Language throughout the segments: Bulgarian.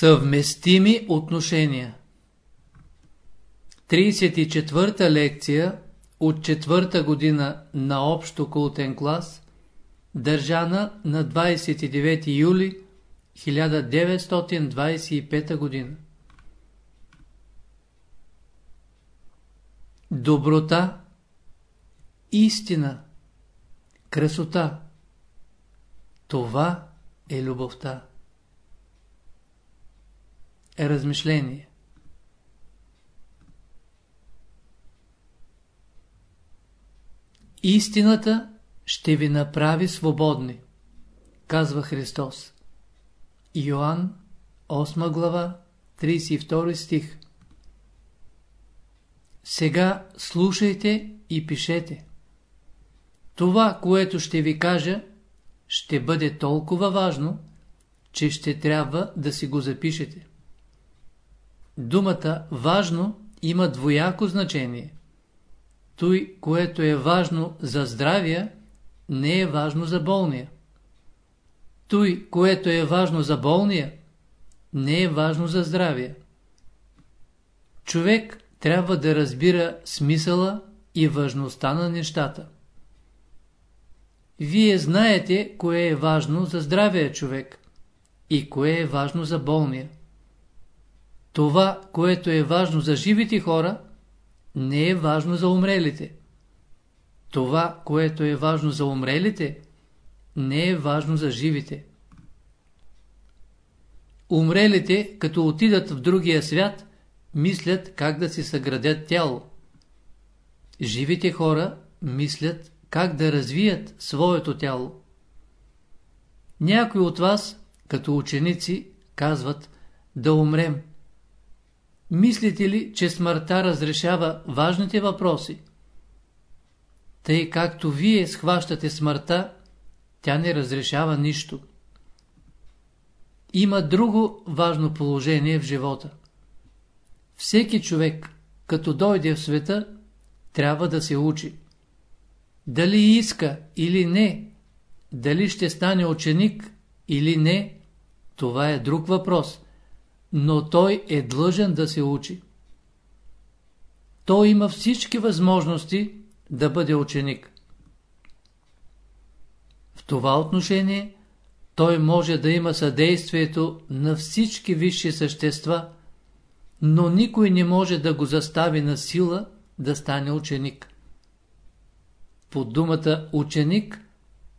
Съвместими отношения 34-та лекция от четвърта година на общо култен клас, държана на 29 юли 1925 година. Доброта, истина, красота – това е любовта. Е размишление. Истината ще ви направи свободни, казва Христос. Йоанн, 8 глава, 32 стих. Сега слушайте и пишете. Това, което ще ви кажа, ще бъде толкова важно, че ще трябва да си го запишете. Думата «важно» има двояко значение. Той, което е важно за здравия, не е важно за болния. Той, което е важно за болния, не е важно за здравия. Човек трябва да разбира смисъла и важността на нещата. Вие знаете, кое е важно за здравия човек и кое е важно за болния. Това, което е важно за живите хора, не е важно за умрелите. Това, което е важно за умрелите, не е важно за живите. Умрелите, като отидат в другия свят, мислят как да си съградят тяло. Живите хора мислят как да развият своето тяло. Някои от вас, като ученици, казват да умрем. Мислите ли, че смъртта разрешава важните въпроси? Тъй както вие схващате смъртта, тя не разрешава нищо. Има друго важно положение в живота. Всеки човек, като дойде в света, трябва да се учи. Дали иска или не, дали ще стане ученик или не, това е друг въпрос – но той е длъжен да се учи. Той има всички възможности да бъде ученик. В това отношение той може да има съдействието на всички висши същества, но никой не може да го застави на сила да стане ученик. Под думата ученик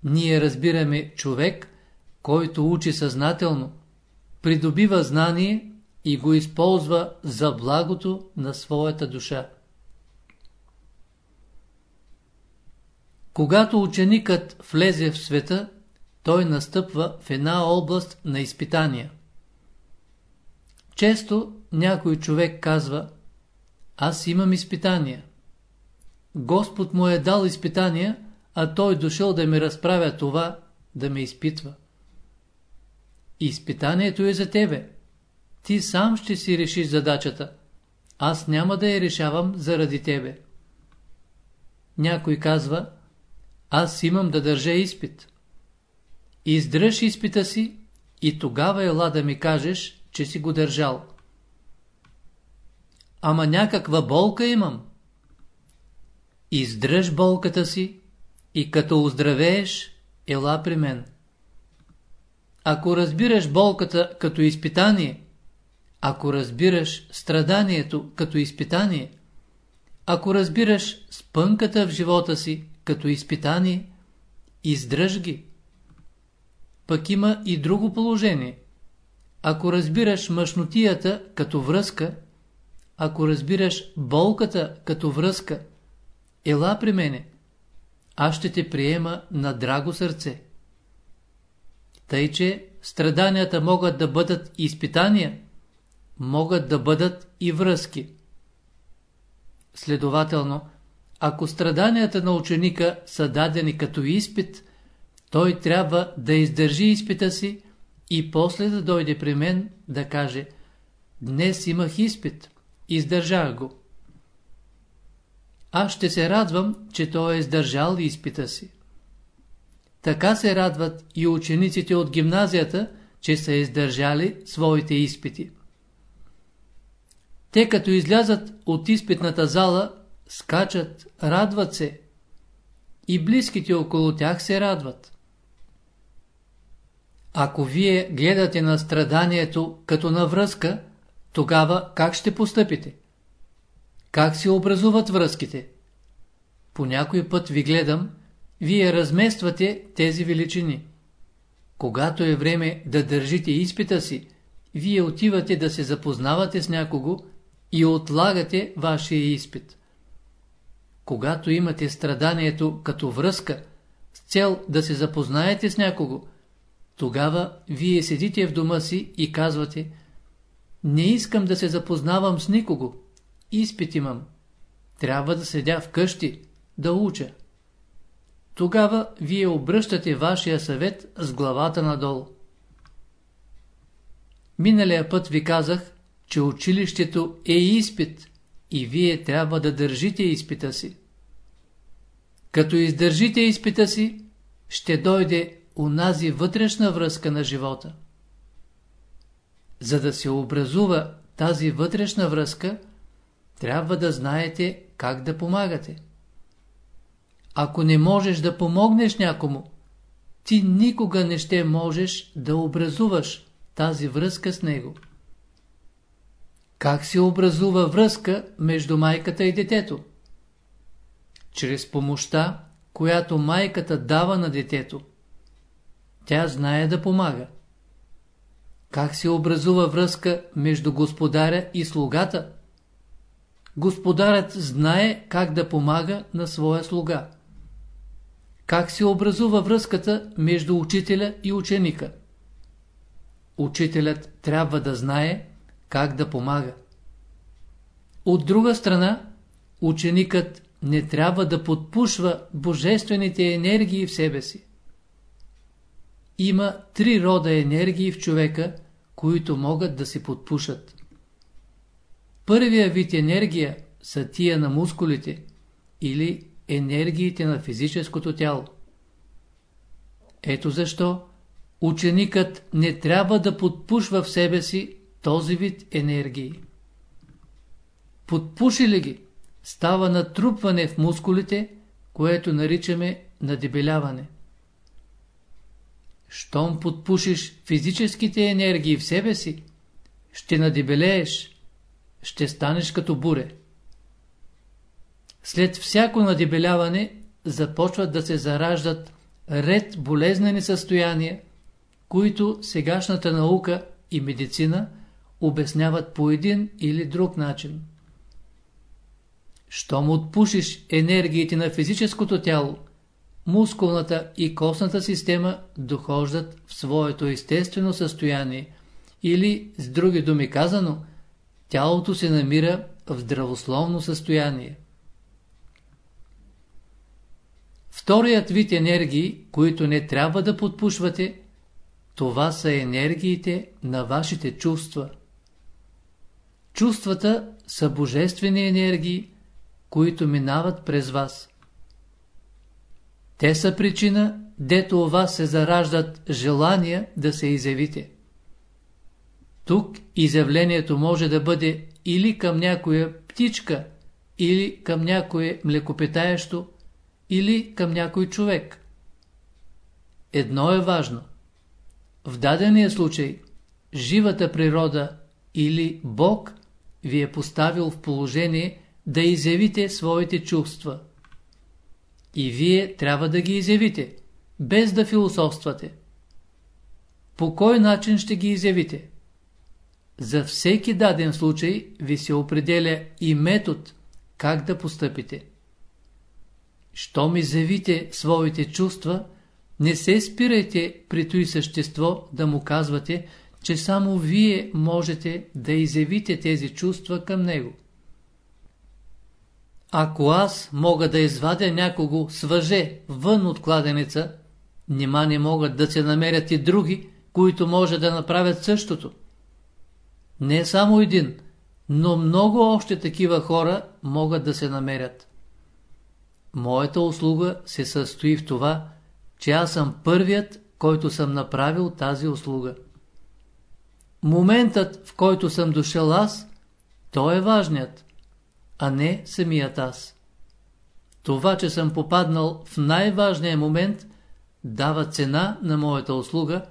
ние разбираме човек, който учи съзнателно, придобива знание и го използва за благото на своята душа. Когато ученикът влезе в света, той настъпва в една област на изпитания. Често някой човек казва, аз имам изпитания. Господ му е дал изпитания, а той дошъл да ми разправя това, да ме изпитва. Изпитанието е за тебе. Ти сам ще си решиш задачата. Аз няма да я решавам заради тебе. Някой казва, аз имам да държа изпит. Издръж изпита си и тогава ела да ми кажеш, че си го държал. Ама някаква болка имам. Издръж болката си и като оздравееш, ела при мен. Ако разбираш болката като изпитание, ако разбираш страданието като изпитание, ако разбираш спънката в живота си като изпитание, издръж ги. Пък има и друго положение. Ако разбираш мъжнотията като връзка, ако разбираш болката като връзка, ела при мене, аз ще те приема на драго сърце. Тъй, че страданията могат да бъдат изпитания, могат да бъдат и връзки. Следователно, ако страданията на ученика са дадени като изпит, той трябва да издържи изпита си и после да дойде при мен да каже «Днес имах изпит, издържах го». Аз ще се радвам, че той е издържал изпита си. Така се радват и учениците от гимназията, че са издържали своите изпити. Те като излязат от изпитната зала, скачат, радват се и близките около тях се радват. Ако вие гледате на страданието като на връзка, тогава как ще постъпите? Как се образуват връзките? По някой път ви гледам, вие размествате тези величини. Когато е време да държите изпита си, вие отивате да се запознавате с някого и отлагате вашия изпит. Когато имате страданието като връзка, с цел да се запознаете с някого, тогава вие седите в дома си и казвате Не искам да се запознавам с никого. Изпит имам. Трябва да седя вкъщи, да уча. Тогава вие обръщате вашия съвет с главата надолу. Миналия път ви казах, че училището е изпит и вие трябва да държите изпита си. Като издържите изпита си, ще дойде унази вътрешна връзка на живота. За да се образува тази вътрешна връзка, трябва да знаете как да помагате. Ако не можеш да помогнеш някому, ти никога не ще можеш да образуваш тази връзка с него. Как се образува връзка между майката и детето? Чрез помощта, която майката дава на детето. Тя знае да помага. Как се образува връзка между господаря и слугата? Господарят знае как да помага на своя слуга. Как се образува връзката между учителя и ученика? Учителят трябва да знае как да помага. От друга страна, ученикът не трябва да подпушва божествените енергии в себе си. Има три рода енергии в човека, които могат да се подпушат. Първия вид енергия са тия на мускулите или енергиите на физическото тяло. Ето защо ученикът не трябва да подпушва в себе си този вид енергии. Подпуши ли ги, става натрупване в мускулите, което наричаме надебеляване. Щом подпушиш физическите енергии в себе си, ще надебелееш, ще станеш като буре. След всяко надебеляване започват да се зараждат ред болезнени състояния, които сегашната наука и медицина обясняват по един или друг начин. Щом отпушиш енергиите на физическото тяло, мускулната и костната система дохождат в своето естествено състояние или, с други думи казано, тялото се намира в здравословно състояние. Вторият вид енергии, които не трябва да подпушвате, това са енергиите на вашите чувства. Чувствата са божествени енергии, които минават през вас. Те са причина, дето у вас се зараждат желания да се изявите. Тук изявлението може да бъде или към някоя птичка, или към някое млекопитаещо, или към някой човек. Едно е важно. В дадения случай, живата природа или Бог ви е поставил в положение да изявите своите чувства. И вие трябва да ги изявите, без да философствате. По кой начин ще ги изявите? За всеки даден случай ви се определя и метод как да постъпите. Щом изявите своите чувства, не се спирайте при той същество да му казвате, че само вие можете да изявите тези чувства към него. Ако аз мога да извадя някого с вън от кладенеца, нима не могат да се намерят и други, които може да направят същото. Не само един, но много още такива хора могат да се намерят. Моята услуга се състои в това, че аз съм първият, който съм направил тази услуга. Моментът, в който съм дошъл аз, то е важният, а не самият аз. Това, че съм попаднал в най-важния момент, дава цена на моята услуга,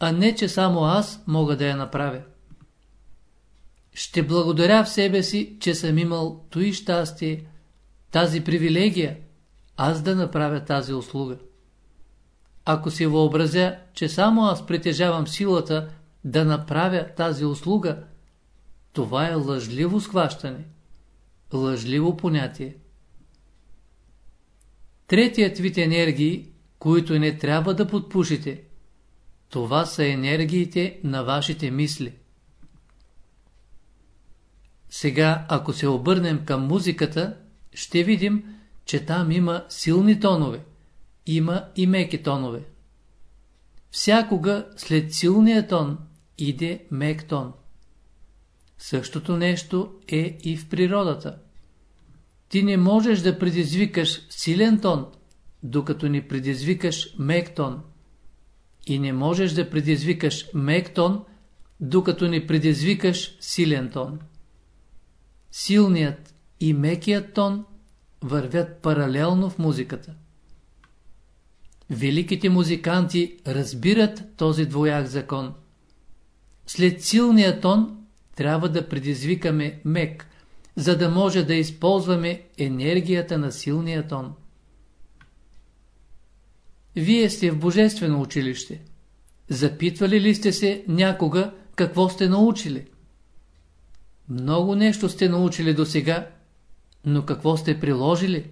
а не, че само аз мога да я направя. Ще благодаря в себе си, че съм имал той щастие, тази привилегия, аз да направя тази услуга. Ако си въобразя, че само аз притежавам силата да направя тази услуга, това е лъжливо схващане, лъжливо понятие. Третият вид енергии, които не трябва да подпушите, това са енергиите на вашите мисли. Сега, ако се обърнем към музиката, ще видим, че там има силни тонове, има и меки тонове. Всякога след силния тон иде мек тон. Същото нещо е и в природата. Ти не можеш да предизвикаш силен тон, докато не предизвикаш мек тон. И не можеш да предизвикаш мек тон, докато не предизвикаш силен тон. Силният и мекият тон вървят паралелно в музиката. Великите музиканти разбират този двояк закон. След силния тон трябва да предизвикаме мек, за да може да използваме енергията на силния тон. Вие сте в Божествено училище. Запитвали ли сте се някога какво сте научили? Много нещо сте научили до сега, но какво сте приложили?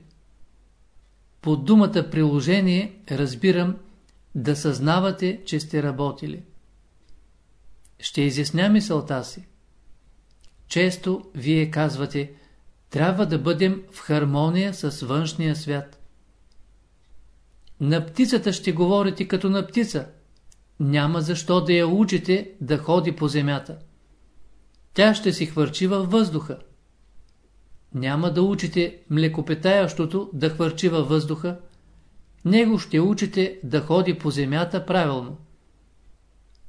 По думата приложение разбирам да съзнавате, че сте работили. Ще изясня мисълта си. Често вие казвате, трябва да бъдем в хармония с външния свят. На птицата ще говорите като на птица. Няма защо да я учите да ходи по земята. Тя ще си хвърчи във въздуха. Няма да учите млекопитаящото да хвърчи във въздуха. Него ще учите да ходи по земята правилно.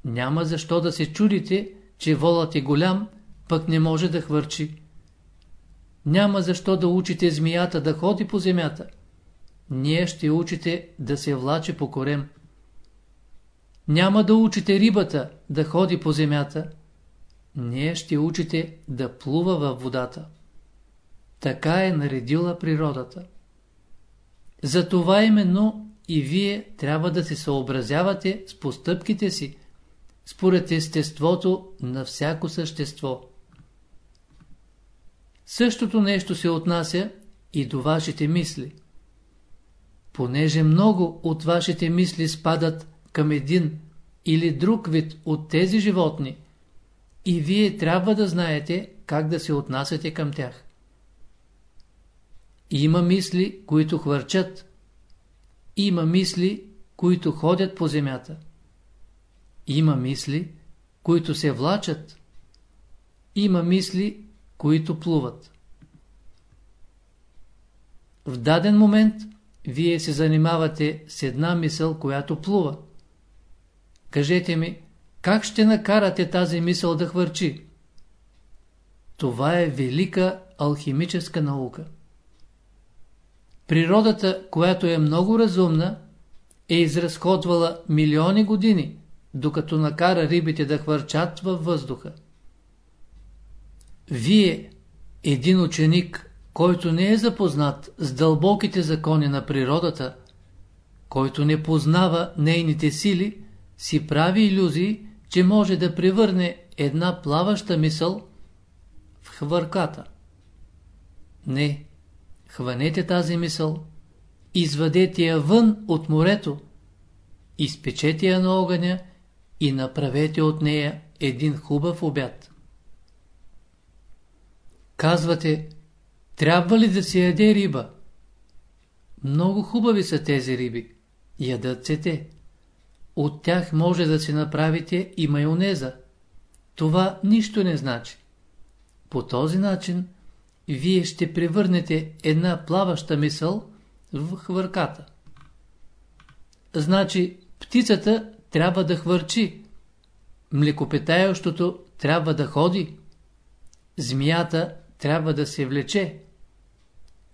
Няма защо да се чудите, че волът е голям, пък не може да хвърчи. Няма защо да учите змията да ходи по земята. Ние ще учите да се влаче по корем. Няма да учите рибата да ходи по земята. Ние ще учите да плува във водата. Така е наредила природата. Затова именно и вие трябва да се съобразявате с постъпките си, според естеството на всяко същество. Същото нещо се отнася и до вашите мисли. Понеже много от вашите мисли спадат към един или друг вид от тези животни, и вие трябва да знаете как да се отнасяте към тях. Има мисли, които хвърчат. Има мисли, които ходят по земята. Има мисли, които се влачат. Има мисли, които плуват. В даден момент вие се занимавате с една мисъл, която плува. Кажете ми, как ще накарате тази мисъл да хвърчи? Това е велика алхимическа наука. Природата, която е много разумна, е изразходвала милиони години, докато накара рибите да хвърчат във въздуха. Вие, един ученик, който не е запознат с дълбоките закони на природата, който не познава нейните сили, си прави иллюзии, че може да превърне една плаваща мисъл в хвърката. Не, хванете тази мисъл, извадете я вън от морето, изпечете я на огъня и направете от нея един хубав обяд. Казвате, трябва ли да се яде риба? Много хубави са тези риби. Ядат се те. От тях може да си направите и майонеза. Това нищо не значи. По този начин вие ще превърнете една плаваща мисъл в хвърката. Значи птицата трябва да хвърчи, млекопитаещото трябва да ходи, змията трябва да се влече,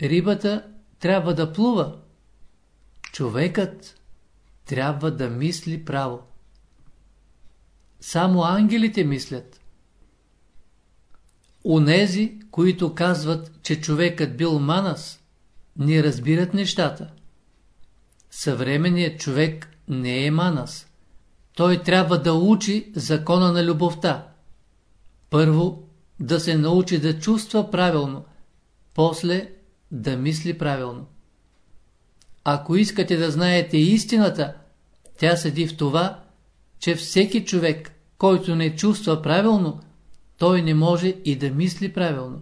рибата трябва да плува, човекът трябва да мисли право. Само ангелите мислят. Унези, които казват, че човекът бил манас, не разбират нещата. Съвременният човек не е манас. Той трябва да учи закона на любовта. Първо да се научи да чувства правилно, после да мисли правилно. Ако искате да знаете истината, тя седи в това, че всеки човек, който не чувства правилно, той не може и да мисли правилно.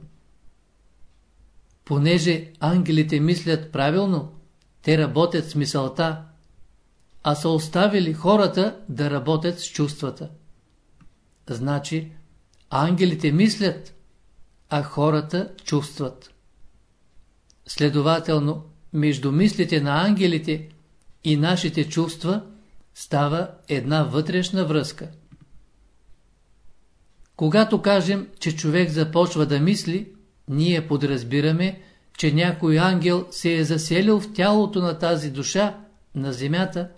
Понеже ангелите мислят правилно, те работят с мисълта, а са оставили хората да работят с чувствата. Значи, ангелите мислят, а хората чувстват. Следователно, между мислите на ангелите и нашите чувства става една вътрешна връзка. Когато кажем, че човек започва да мисли, ние подразбираме, че някой ангел се е заселил в тялото на тази душа, на земята,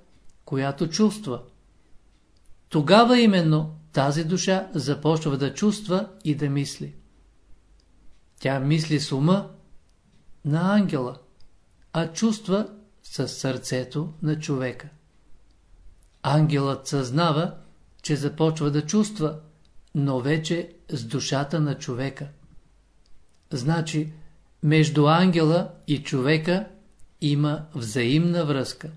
която чувства. Тогава именно тази душа започва да чувства и да мисли. Тя мисли с ума на ангела, а чувства с сърцето на човека. Ангелът съзнава, че започва да чувства, но вече с душата на човека. Значи, между ангела и човека има взаимна връзка.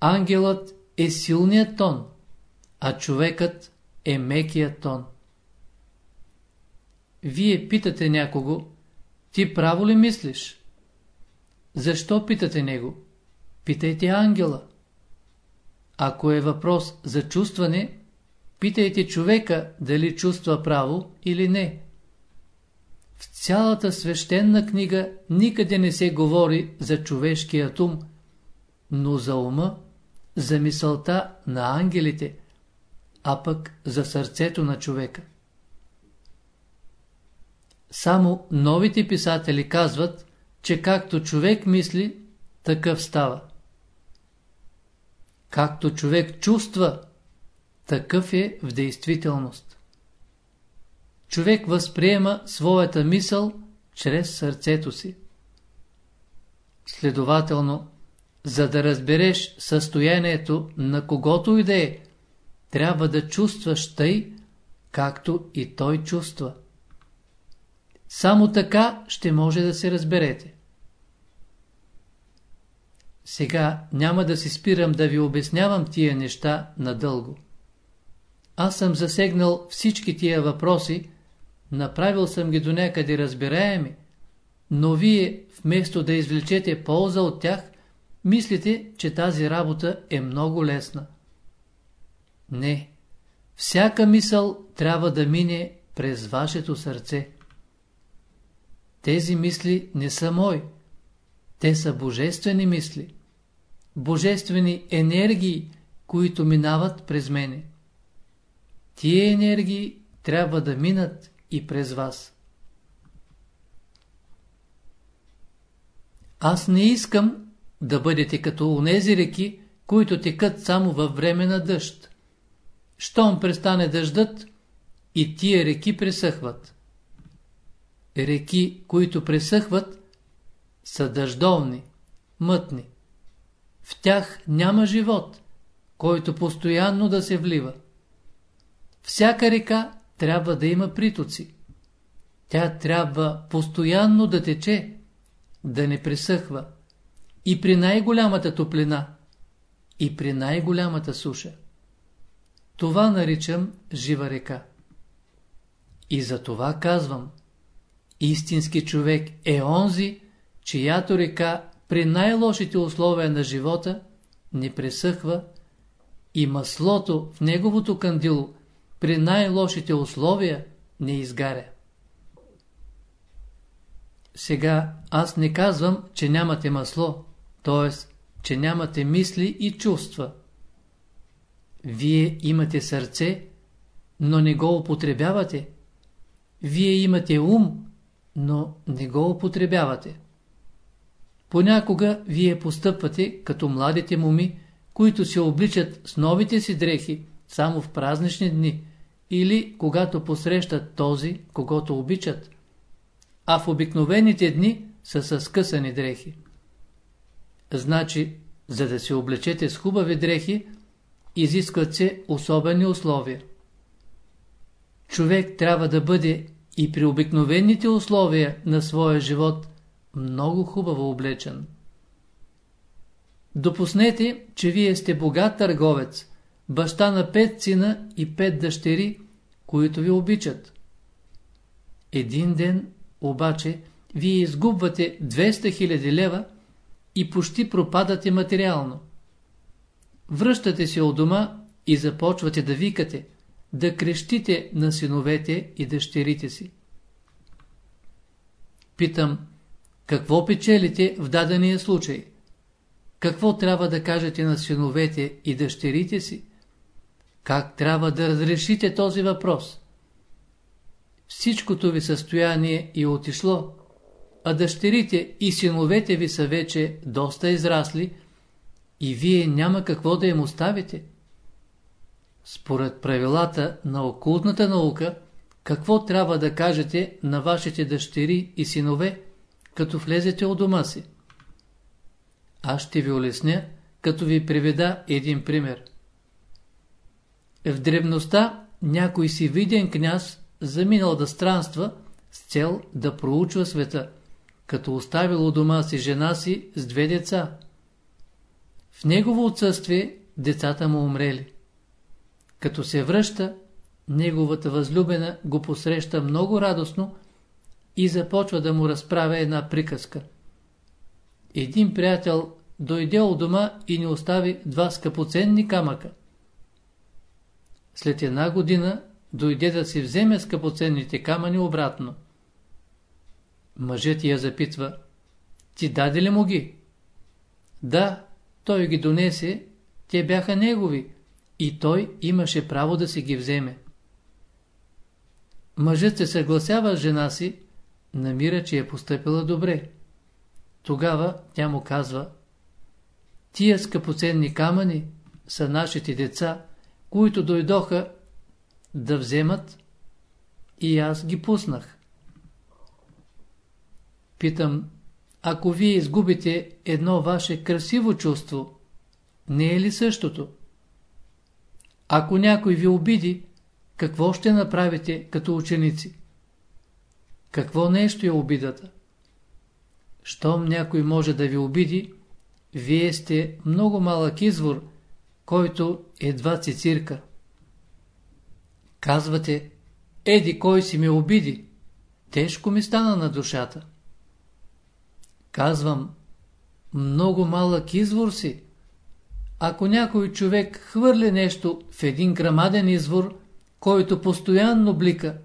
Ангелът е силният тон, а човекът е мекият тон. Вие питате някого, ти право ли мислиш? Защо питате него? Питайте ангела. Ако е въпрос за чувстване, питайте човека дали чувства право или не. В цялата свещена книга никъде не се говори за човешкият ум, но за ума, за мисълта на ангелите, а пък за сърцето на човека. Само новите писатели казват, че както човек мисли, такъв става. Както човек чувства, такъв е в действителност. Човек възприема своята мисъл чрез сърцето си. Следователно, за да разбереш състоянието на когото и да е, трябва да чувстваш тъй, както и той чувства. Само така ще може да се разберете. Сега няма да си спирам да ви обяснявам тия неща надълго. Аз съм засегнал всички тия въпроси, направил съм ги до някъде разбираеми, но вие, вместо да извлечете полза от тях, мислите, че тази работа е много лесна. Не, всяка мисъл трябва да мине през вашето сърце. Тези мисли не са мои, те са божествени мисли божествени енергии, които минават през мене. Тие енергии трябва да минат и през вас. Аз не искам да бъдете като онези реки, които текат само във време на дъжд. Щом престане дъждът, и тия реки пресъхват. Реки, които пресъхват, са дъждовни, мътни. В тях няма живот, който постоянно да се влива. Всяка река трябва да има притоци. Тя трябва постоянно да тече, да не пресъхва. И при най-голямата топлина, и при най-голямата суша. Това наричам жива река. И за това казвам, истински човек е онзи, чиято река при най-лошите условия на живота не пресъхва и маслото в неговото кандило при най-лошите условия не изгаря. Сега аз не казвам, че нямате масло, т.е. че нямате мисли и чувства. Вие имате сърце, но не го употребявате. Вие имате ум, но не го употребявате. Понякога вие постъпвате като младите моми, които се обличат с новите си дрехи само в празнични дни или когато посрещат този, когато обичат, а в обикновените дни са с скъсани дрехи. Значи, за да се облечете с хубави дрехи, изискват се особени условия. Човек трябва да бъде и при обикновените условия на своя живот много хубаво облечен. Допуснете, че вие сте богат търговец, баща на пет сина и пет дъщери, които ви обичат. Един ден, обаче, вие изгубвате 200 000 лева и почти пропадате материално. Връщате се от дома и започвате да викате, да крещите на синовете и дъщерите си. Питам, какво печелите в дадения случай? Какво трябва да кажете на синовете и дъщерите си? Как трябва да разрешите този въпрос? Всичкото ви състояние е отишло, а дъщерите и синовете ви са вече доста израсли и вие няма какво да им оставите. Според правилата на окултната наука, какво трябва да кажете на вашите дъщери и синове, като влезете от дома си? Аз ще ви улесня, като ви приведа един пример. В древността някой си виден княз заминал да странства с цел да проучва света, като оставил у дома си жена си с две деца. В негово отсъствие децата му умрели. Като се връща, неговата възлюбена го посреща много радостно и започва да му разправя една приказка. Един приятел дойде от дома и ни остави два скъпоценни камъка. След една година дойде да си вземе скъпоценните камъни обратно. Мъжът я запитва, ти даде ли му ги? Да, той ги донесе, те бяха негови и той имаше право да си ги вземе. Мъжът се съгласява с жена си, намира, че е поступила добре. Тогава тя му казва, тия скъпоценни камъни са нашите деца, които дойдоха да вземат и аз ги пуснах. Питам, ако вие изгубите едно ваше красиво чувство, не е ли същото? Ако някой ви обиди, какво ще направите като ученици? Какво нещо е обидата? Щом някой може да ви обиди, вие сте много малък извор, който едва цицирка. Казвате, еди кой си ме обиди, тежко ми стана на душата. Казвам, много малък извор си. Ако някой човек хвърли нещо в един грамаден извор, който постоянно блика,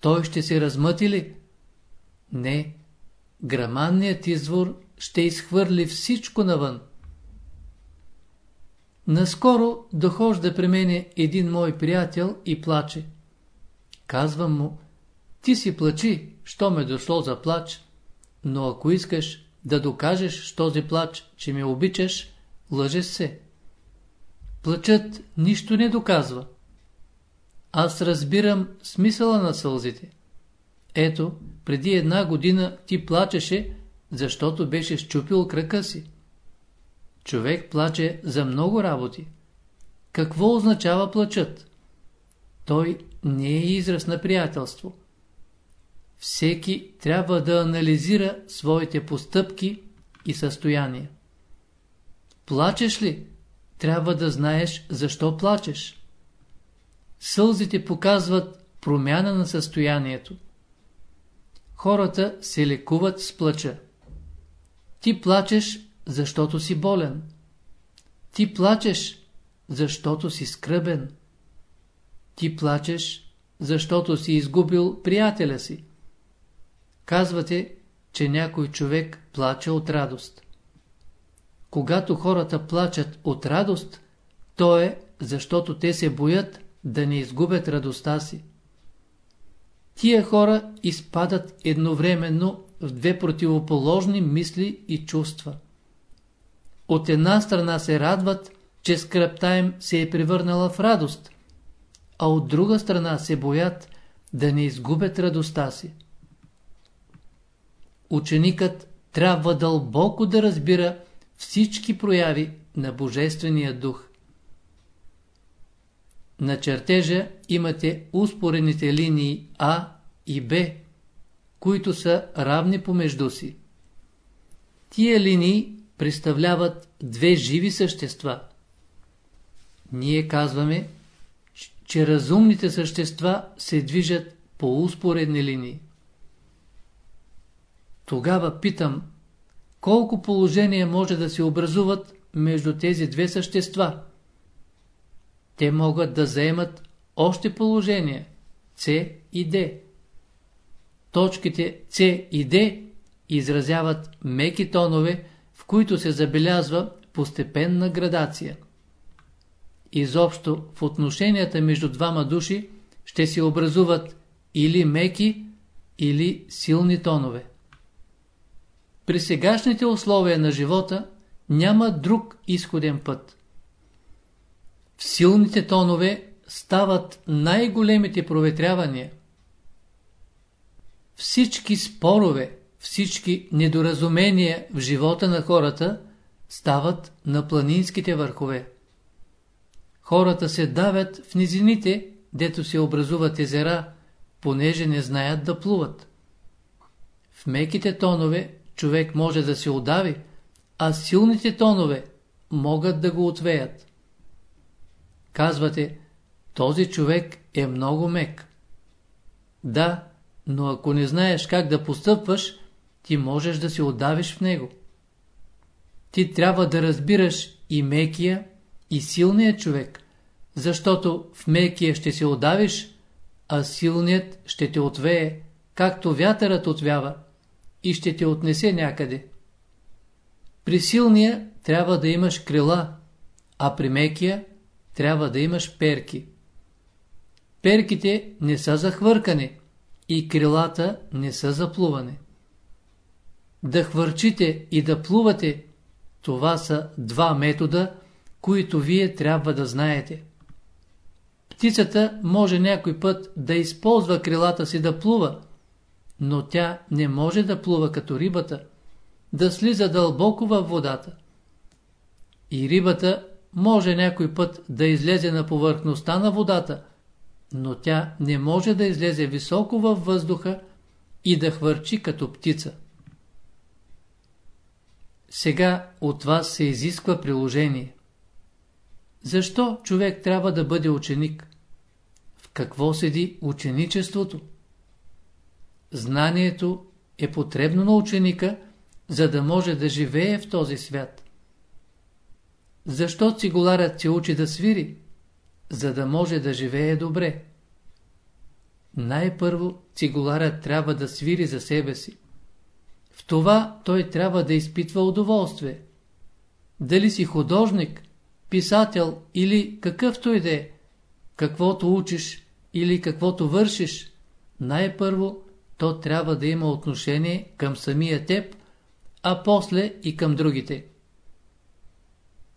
той ще се размъти ли? Не, грамадният извор ще изхвърли всичко навън. Наскоро дохожда при мене един мой приятел и плаче. Казвам му, ти си плачи, що ме дошло за плач, но ако искаш да докажеш с този плач, че ме обичаш, лъжеш се. Плачът нищо не доказва. Аз разбирам смисъла на сълзите. Ето, преди една година ти плачеше, защото беше щупил крака си. Човек плаче за много работи. Какво означава плачът? Той не е израз на приятелство. Всеки трябва да анализира своите постъпки и състояния. Плачеш ли? Трябва да знаеш защо плачеш. Сълзите показват промяна на състоянието. Хората се лекуват с плача. Ти плачеш, защото си болен. Ти плачеш, защото си скръбен. Ти плачеш, защото си изгубил приятеля си. Казвате, че някой човек плаче от радост. Когато хората плачат от радост, то е, защото те се боят да не изгубят радостта си. Тия хора изпадат едновременно в две противоположни мисли и чувства. От една страна се радват, че скръпта им се е превърнала в радост, а от друга страна се боят да не изгубят радостта си. Ученикът трябва дълбоко да разбира всички прояви на Божествения дух. На чертежа имате успорените линии А и Б, които са равни помежду си. Тия линии представляват две живи същества. Ние казваме, че разумните същества се движат по успоредни линии. Тогава питам, колко положения може да се образуват между тези две същества? Те могат да заемат още положения С и Д. Точките С и Д изразяват меки тонове, които се забелязва постепенна градация. Изобщо в отношенията между двама души ще се образуват или меки, или силни тонове. При сегашните условия на живота няма друг изходен път. В силните тонове стават най-големите проветрявания. Всички спорове, всички недоразумения в живота на хората стават на планинските върхове. Хората се давят в низините, дето се образуват езера, понеже не знаят да плуват. В меките тонове човек може да се удави, а силните тонове могат да го отвеят. Казвате, този човек е много мек. Да, но ако не знаеш как да постъпваш, ти можеш да се отдавиш в него. Ти трябва да разбираш и мекия, и силния човек, защото в мекия ще се отдавиш, а силният ще те отвее, както вятърът отвява и ще те отнесе някъде. При силния трябва да имаш крила, а при мекия трябва да имаш перки. Перките не са за хвъркане и крилата не са за плуване. Да хвърчите и да плувате, това са два метода, които вие трябва да знаете. Птицата може някой път да използва крилата си да плува, но тя не може да плува като рибата, да слиза дълбоко във водата. И рибата може някой път да излезе на повърхността на водата, но тя не може да излезе високо във въздуха и да хвърчи като птица. Сега от вас се изисква приложение. Защо човек трябва да бъде ученик? В какво седи ученичеството? Знанието е потребно на ученика, за да може да живее в този свят. Защо цигуларът се учи да свири? За да може да живее добре. Най-първо цигуларът трябва да свири за себе си. В това той трябва да изпитва удоволствие. Дали си художник, писател или какъвто и да е, каквото учиш или каквото вършиш, най-първо то трябва да има отношение към самия теб, а после и към другите.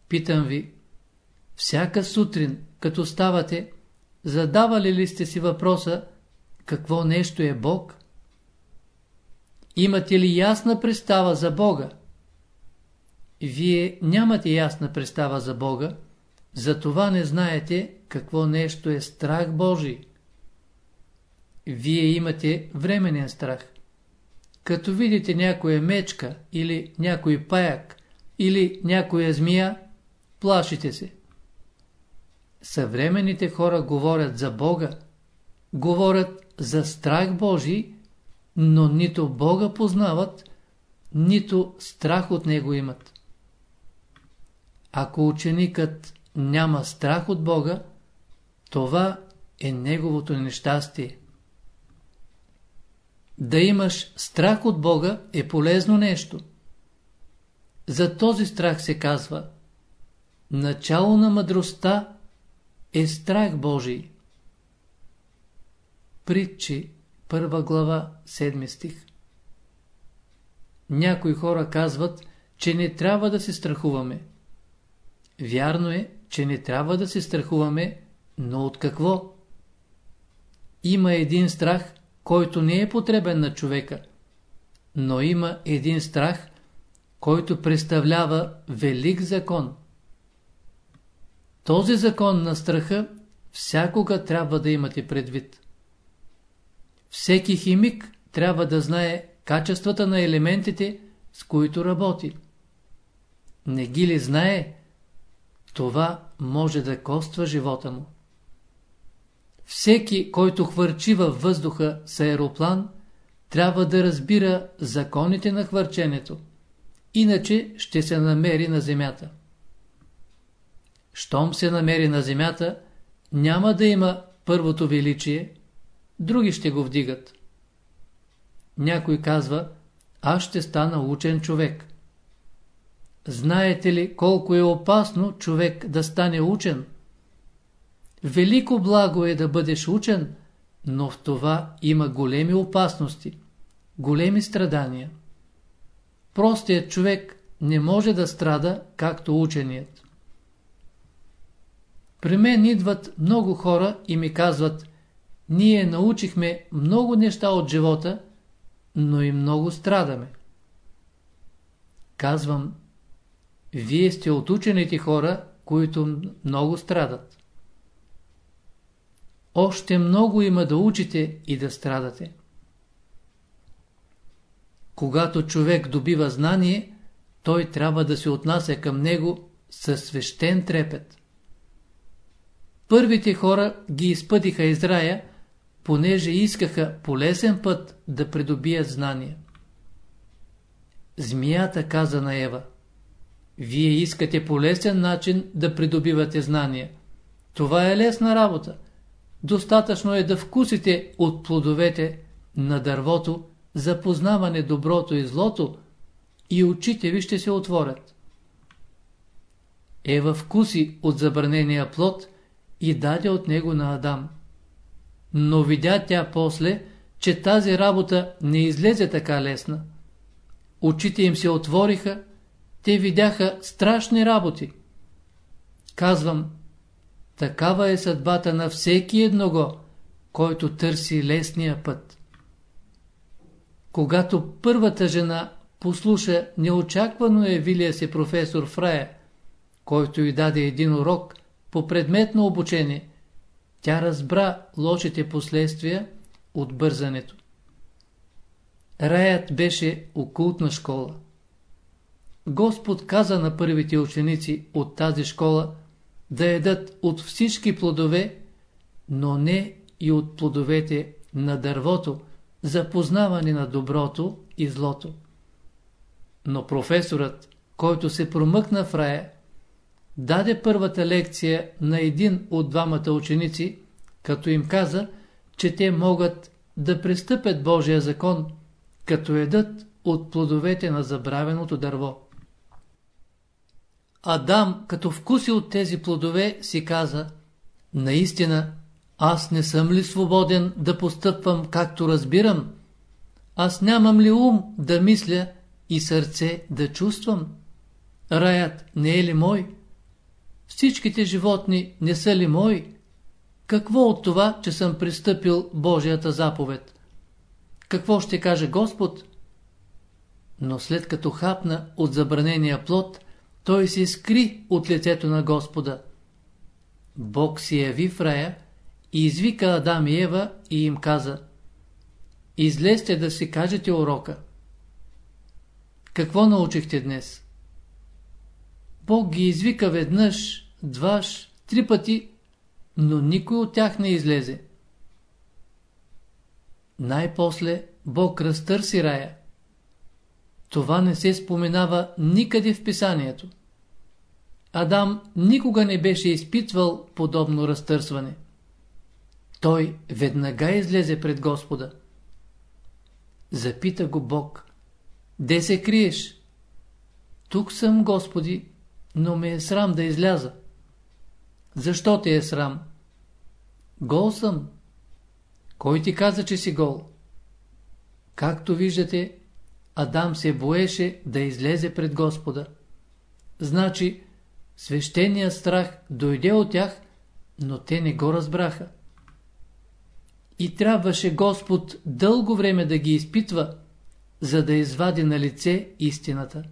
Питам ви, всяка сутрин, като ставате, задавали ли сте си въпроса, какво нещо е Бог? Имате ли ясна представа за Бога? Вие нямате ясна представа за Бога, затова не знаете какво нещо е страх Божий. Вие имате временен страх. Като видите някоя мечка или някой паяк или някоя змия, плашите се. Съвременните хора говорят за Бога, говорят за страх Божий, но нито Бога познават, нито страх от Него имат. Ако ученикът няма страх от Бога, това е неговото нещастие. Да имаш страх от Бога е полезно нещо. За този страх се казва Начало на мъдростта е страх Божий. Притчи, първа глава, седми стих. Някои хора казват, че не трябва да се страхуваме. Вярно е, че не трябва да се страхуваме, но от какво? Има един страх, който не е потребен на човека, но има един страх, който представлява велик закон. Този закон на страха всякога трябва да имате предвид. Всеки химик трябва да знае качествата на елементите, с които работи. Не ги ли знае, това може да коства живота му. Всеки, който хвърчи във въздуха с аероплан, трябва да разбира законите на хвърченето, иначе ще се намери на земята. Щом се намери на земята, няма да има първото величие, други ще го вдигат. Някой казва, аз ще стана учен човек. Знаете ли колко е опасно човек да стане учен? Велико благо е да бъдеш учен, но в това има големи опасности, големи страдания. Простият човек не може да страда, както ученият. При мен идват много хора и ми казват, ние научихме много неща от живота, но и много страдаме. Казвам, вие сте от учените хора, които много страдат. Още много има да учите и да страдате. Когато човек добива знание, той трябва да се отнася към него със свещен трепет. Първите хора ги изпътиха из рая, понеже искаха по лесен път да придобият знания. Змията каза на Ева, Вие искате по лесен начин да придобивате знания. Това е лесна работа. Достатъчно е да вкусите от плодовете на дървото за познаване доброто и злото и очите ви ще се отворят. Ева вкуси от забранения плод и даде от него на Адам. Но видя тя после, че тази работа не излезе така лесна. Очите им се отвориха, те видяха страшни работи. Казвам, такава е съдбата на всеки едного, който търси лесния път. Когато първата жена послуша неочаквано явилия се професор Фрая, който й даде един урок по предметно обучение, тя разбра лошите последствия от бързането. Раят беше окултна школа. Господ каза на първите ученици от тази школа да едат от всички плодове, но не и от плодовете на дървото, за познаване на доброто и злото. Но професорът, който се промъкна в рая, даде първата лекция на един от двамата ученици, като им каза, че те могат да престъпят Божия закон, като едат от плодовете на забравеното дърво. Адам, като вкуси от тези плодове, си каза, наистина, аз не съм ли свободен да постъпвам както разбирам? Аз нямам ли ум да мисля и сърце да чувствам? Раят не е ли мой? Всичките животни не са ли мои? Какво от това, че съм пристъпил Божията заповед? Какво ще каже Господ? Но след като хапна от забранения плод, той се скри от лицето на Господа. Бог си яви в рая и извика Адам и Ева и им каза Излезте да си кажете урока. Какво научихте днес? Бог ги извика веднъж, дваш, три пъти, но никой от тях не излезе. Най-после Бог разтърси рая. Това не се споменава никъде в писанието. Адам никога не беше изпитвал подобно разтърсване. Той веднага излезе пред Господа. Запита го Бог. Де се криеш? Тук съм, Господи, но ме е срам да изляза. Защо те е срам? Гол съм. Кой ти каза, че си гол? Както виждате, Адам се боеше да излезе пред Господа. Значи, свещеният страх дойде от тях, но те не го разбраха. И трябваше Господ дълго време да ги изпитва, за да извади на лице истината.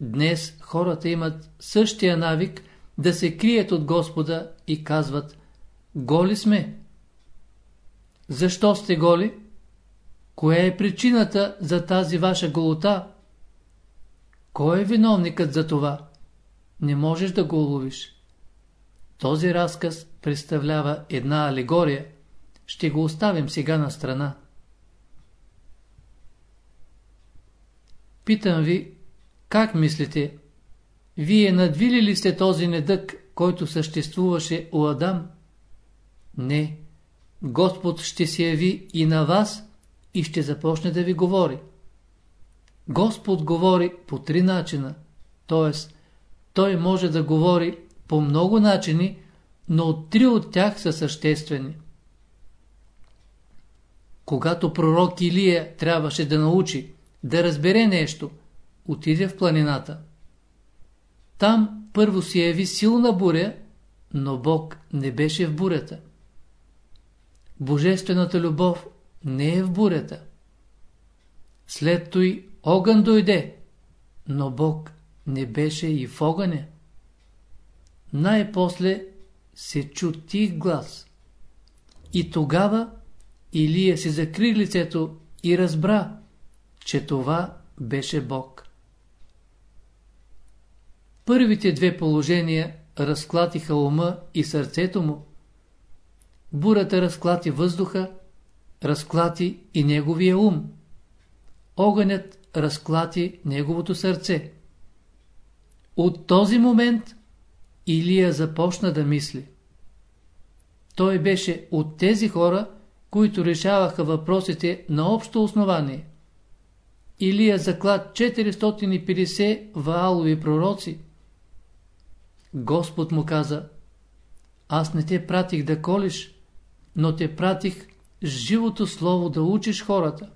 Днес хората имат същия навик да се крият от Господа и казват Голи сме. Защо сте голи? Коя е причината за тази ваша голота? Кой е виновникът за това? Не можеш да го уловиш. Този разказ представлява една алегория. Ще го оставим сега на страна. Питам ви, как мислите? Вие надвили ли сте този недък, който съществуваше у Адам? Не. Господ ще се яви и на вас и ще започне да ви говори. Господ говори по три начина, т.е. Той може да говори по много начини, но три от тях са съществени. Когато пророк Илия трябваше да научи, да разбере нещо, отиде в планината. Там първо се яви силна буря, но Бог не беше в бурята. Божествената любов не е в бурята. След той огън дойде, но Бог не беше и в огъня. Най-после се чу тих глас. И тогава Илия си закри лицето и разбра, че това беше Бог. Първите две положения разклатиха ума и сърцето му. Бурата разклати въздуха, разклати и неговия ум. Огънят разклати неговото сърце. От този момент Илия започна да мисли. Той беше от тези хора, които решаваха въпросите на общо основание. Илия заклад 450 ваалови пророци. Господ му каза, аз не те пратих да колиш, но те пратих с живото слово да учиш хората.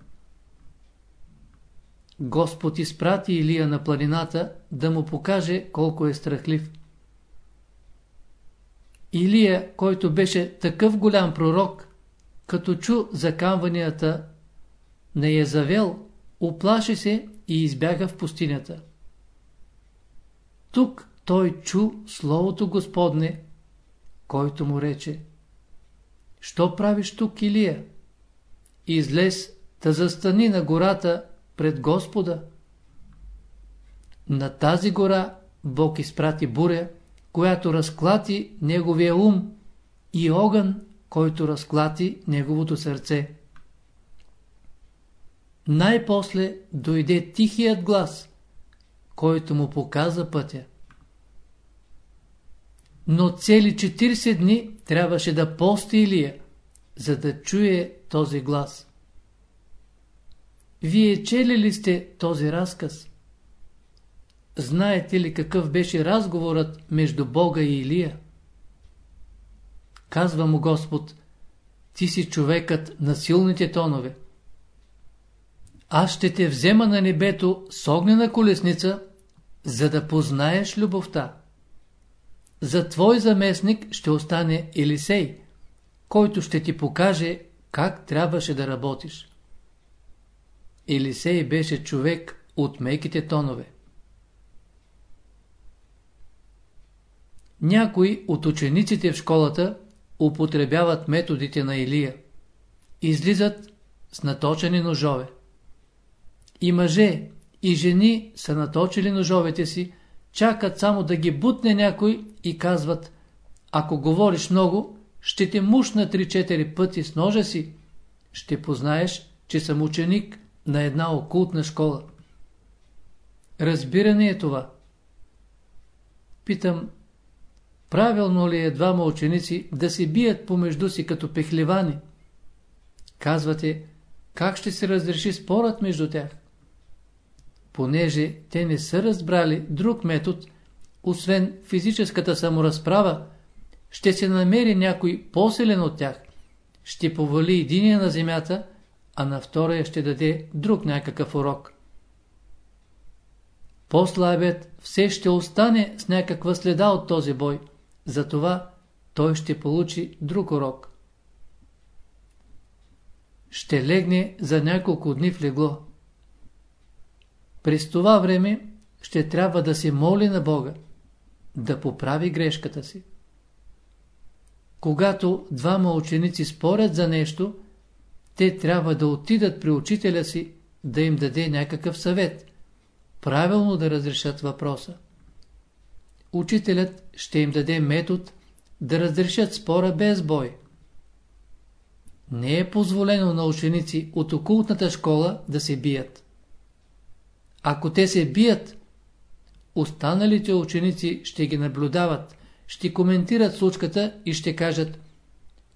Господ изпрати Илия на планината да му покаже колко е страхлив. Илия, който беше такъв голям пророк, като чу закамванията на Езавел, оплаши се и избяга в пустинята. Тук той чу Словото Господне, който му рече Що правиш тук, Илия? Излез, та застани на гората пред Господа. На тази гора Бог изпрати буря, която разклати неговия ум и огън, който разклати неговото сърце. Най-после дойде тихият глас, който му показа пътя. Но цели 40 дни трябваше да пости Илия, за да чуе този глас. Вие чели ли сте този разказ? Знаете ли какъв беше разговорът между Бога и Илия? Казва му Господ, ти си човекът на силните тонове. Аз ще те взема на небето с огнена колесница, за да познаеш любовта. За твой заместник ще остане Елисей, който ще ти покаже как трябваше да работиш. Елисей беше човек от меките тонове. Някои от учениците в школата употребяват методите на Илия. Излизат с наточени ножове. И мъже, и жени са наточили ножовете си, чакат само да ги бутне някой и казват Ако говориш много, ще те мушна 3-4 пъти с ножа си, ще познаеш, че съм ученик на една окултна школа. Разбиране е това. Питам, правилно ли е двама ученици да се бият помежду си като пехливани? Казвате, как ще се разреши спорът между тях? Понеже те не са разбрали друг метод, освен физическата саморазправа, ще се намери някой по-силен от тях, ще повали единия на земята, а на втория ще даде друг някакъв урок. По-слабият все ще остане с някаква следа от този бой, затова той ще получи друг урок. Ще легне за няколко дни в легло. През това време ще трябва да се моли на Бога, да поправи грешката си. Когато двама ученици спорят за нещо, те трябва да отидат при учителя си да им даде някакъв съвет, правилно да разрешат въпроса. Учителят ще им даде метод да разрешат спора без бой. Не е позволено на ученици от окултната школа да се бият. Ако те се бият, останалите ученици ще ги наблюдават, ще коментират случката и ще кажат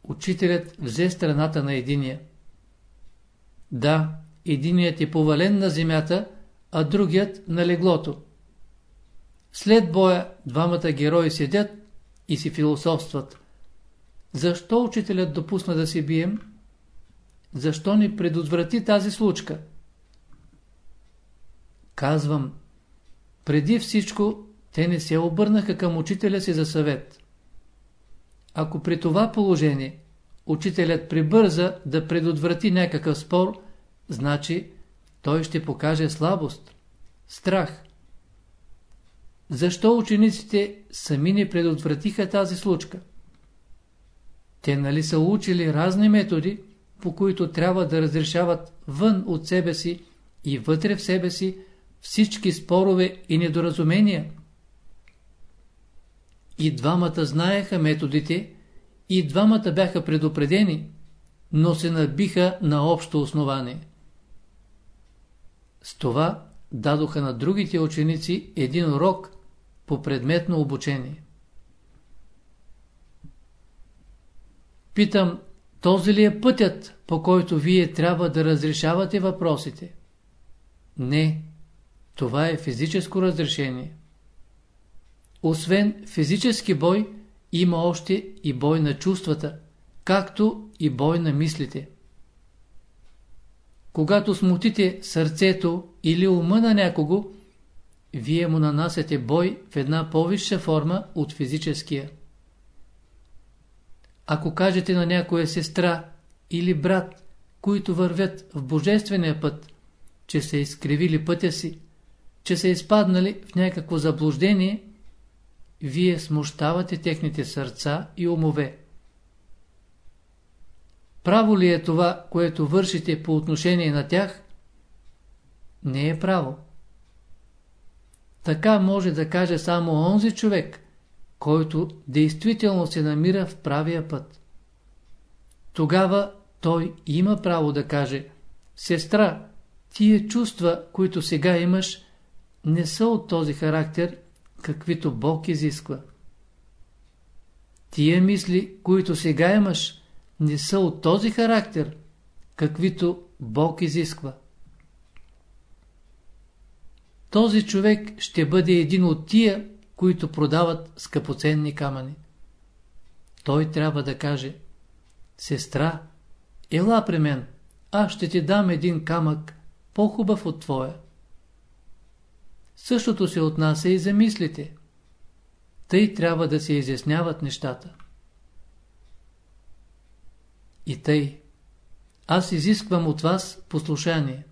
Учителят взе страната на единия. Да, единият е повален на земята, а другият на леглото. След боя двамата герои седят и си философстват. Защо учителят допусна да се бием? Защо ни предотврати тази случка? Казвам, преди всичко те не се обърнаха към учителя си за съвет. Ако при това положение учителят прибърза да предотврати някакъв спор, значи той ще покаже слабост, страх. Защо учениците сами не предотвратиха тази случка? Те нали са учили разни методи, по които трябва да разрешават вън от себе си и вътре в себе си всички спорове и недоразумения. И двамата знаеха методите, и двамата бяха предупредени, но се набиха на общо основание. С това дадоха на другите ученици един урок по предметно обучение. Питам, този ли е пътят, по който вие трябва да разрешавате въпросите? Не, това е физическо разрешение. Освен физически бой, има още и бой на чувствата, както и бой на мислите. Когато смутите сърцето или ума на някого, вие му нанасяте бой в една по-висша форма от физическия. Ако кажете на някоя сестра или брат, които вървят в божествения път, че са изкривили пътя си, че са изпаднали в някакво заблуждение, вие смущавате техните сърца и умове. Право ли е това, което вършите по отношение на тях? Не е право. Така може да каже само онзи човек, който действително се намира в правия път. Тогава той има право да каже Сестра, тия чувства, които сега имаш, не са от този характер, каквито Бог изисква. Тия мисли, които сега имаш, не са от този характер, каквито Бог изисква. Този човек ще бъде един от тия, които продават скъпоценни камъни. Той трябва да каже, сестра, ела при мен, аз ще ти дам един камък, по-хубав от твоя. Същото се отнася и за мислите. Тъй трябва да се изясняват нещата. И тъй, аз изисквам от вас послушание.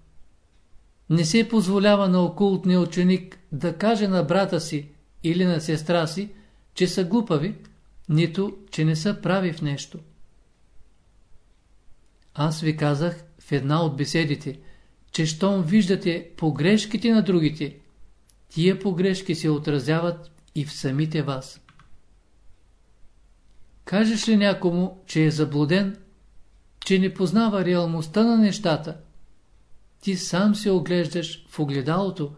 Не се позволява на окултния ученик да каже на брата си или на сестра си, че са глупави, нито, че не са прави в нещо. Аз ви казах в една от беседите, че щом виждате погрешките на другите, тия погрешки се отразяват и в самите вас. Кажеш ли някому, че е заблуден, че не познава реалността на нещата, ти сам се оглеждаш в огледалото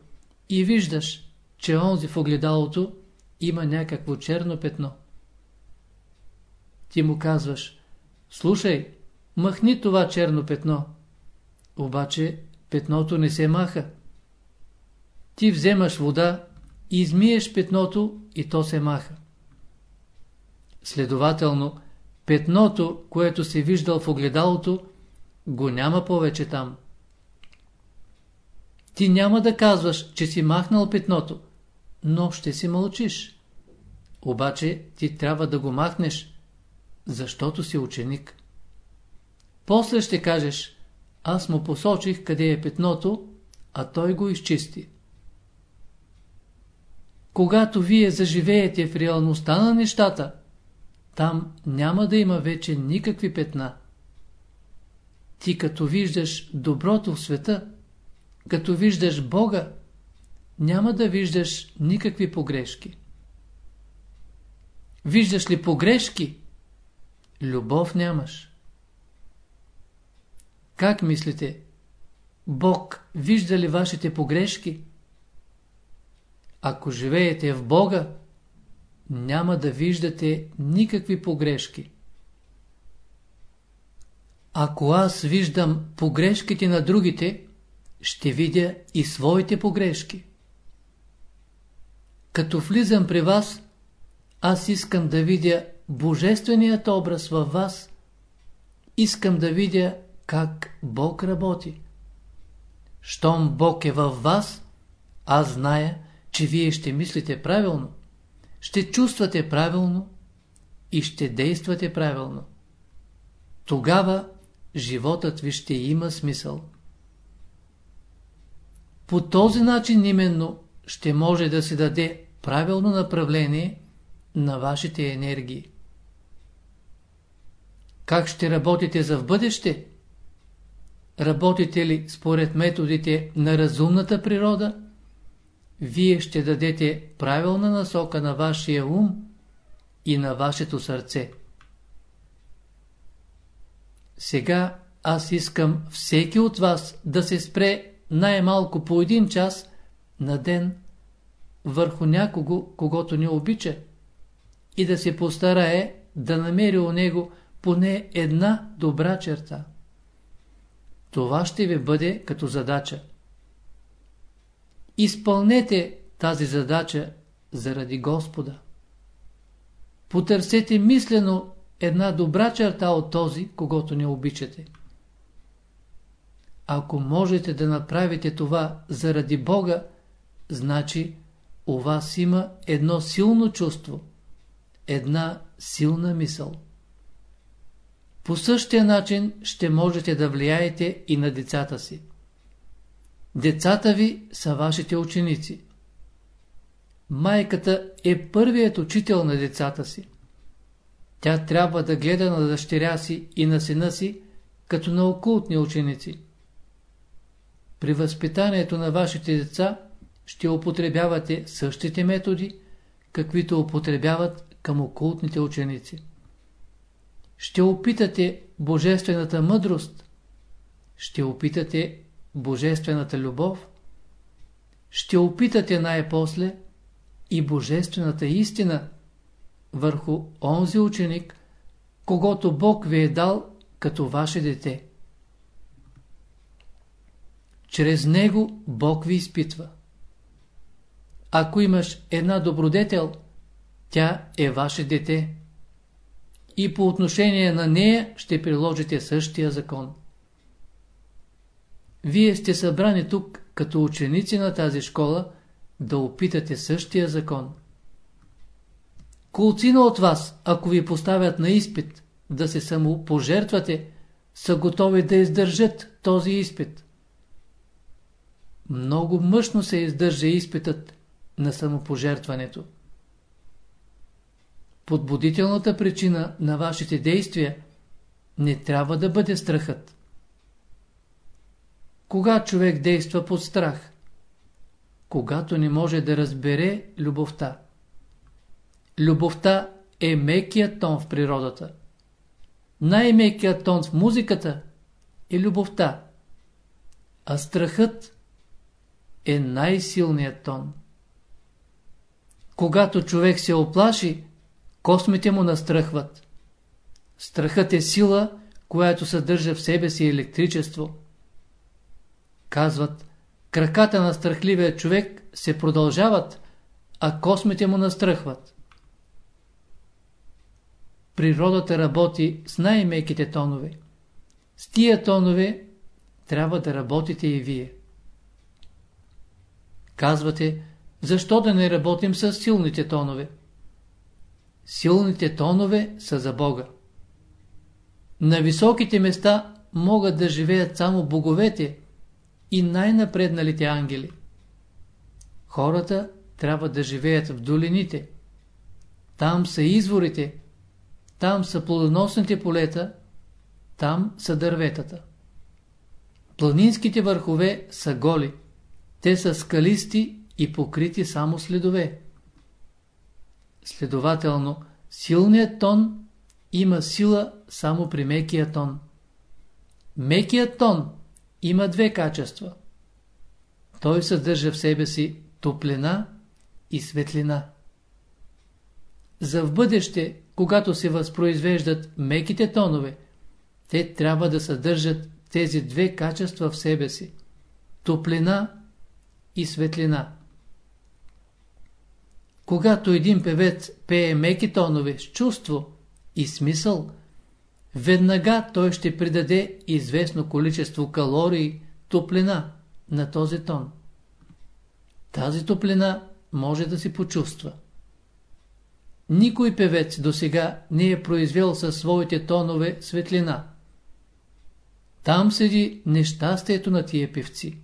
и виждаш, че онзи в огледалото има някакво черно петно. Ти му казваш, слушай, махни това черно петно. Обаче петното не се маха. Ти вземаш вода измиеш петното и то се маха. Следователно, петното, което си виждал в огледалото, го няма повече там. Ти няма да казваш, че си махнал петното, но ще си мълчиш. Обаче ти трябва да го махнеш, защото си ученик. После ще кажеш, аз му посочих къде е петното, а той го изчисти. Когато вие заживеете в реалността на нещата, там няма да има вече никакви петна. Ти като виждаш доброто в света, като виждаш Бога, няма да виждаш никакви погрешки. Виждаш ли погрешки, любов нямаш. Как мислите? Бог вижда ли вашите погрешки? Ако живеете в Бога, няма да виждате никакви погрешки. Ако аз виждам погрешките на другите, ще видя и своите погрешки. Като влизам при вас, аз искам да видя Божественият образ във вас, искам да видя как Бог работи. Щом Бог е във вас, аз зная, че вие ще мислите правилно, ще чувствате правилно и ще действате правилно. Тогава животът ви ще има смисъл. По този начин именно ще може да се даде правилно направление на вашите енергии. Как ще работите за в бъдеще? Работите ли според методите на разумната природа? Вие ще дадете правилна насока на вашия ум и на вашето сърце. Сега аз искам всеки от вас да се спре най-малко по един час на ден върху някого, когато не обича и да се постарае да намери у него поне една добра черта. Това ще ви бъде като задача. Изпълнете тази задача заради Господа. Потърсете мислено една добра черта от този, когато не обичате. Ако можете да направите това заради Бога, значи у вас има едно силно чувство, една силна мисъл. По същия начин ще можете да влияете и на децата си. Децата ви са вашите ученици. Майката е първият учител на децата си. Тя трябва да гледа на дъщеря си и на сина си, като на окултни ученици. При възпитанието на вашите деца ще употребявате същите методи, каквито употребяват към окултните ученици. Ще опитате божествената мъдрост, ще опитате божествената любов, ще опитате най-после и божествената истина върху онзи ученик, когато Бог ви е дал като ваше дете. Чрез него Бог ви изпитва. Ако имаш една добродетел, тя е ваше дете. И по отношение на нея ще приложите същия закон. Вие сте събрани тук като ученици на тази школа да опитате същия закон. Колцина от вас, ако ви поставят на изпит да се самопожертвате, са готови да издържат този изпит. Много мъжно се издържа изпитът на самопожертването. Подбудителната причина на вашите действия не трябва да бъде страхът. Кога човек действа под страх? Когато не може да разбере любовта. Любовта е мекият тон в природата. Най-мекият тон в музиката е любовта, а страхът е най-силният тон. Когато човек се оплаши, космите му настръхват. Страхът е сила, която съдържа в себе си електричество. Казват, краката на страхливия човек се продължават, а космите му настръхват. Природата работи с най-меките тонове. С тия тонове трябва да работите и вие. Казвате, защо да не работим с силните тонове? Силните тонове са за Бога. На високите места могат да живеят само боговете и най-напредналите ангели. Хората трябва да живеят в долините. Там са изворите, там са плодоносните полета, там са дърветата. Планинските върхове са голи. Те са скалисти и покрити само следове. Следователно, силният тон има сила само при мекия тон. Мекият тон има две качества. Той съдържа в себе си топлина и светлина. За в бъдеще, когато се възпроизвеждат меките тонове, те трябва да съдържат тези две качества в себе си – топлина и светлина. Когато един певец пее меки тонове с чувство и смисъл, веднага той ще придаде известно количество калории, топлина на този тон. Тази топлина може да се почувства. Никой певец до сега не е произвел със своите тонове светлина. Там седи нещастието на тия певци.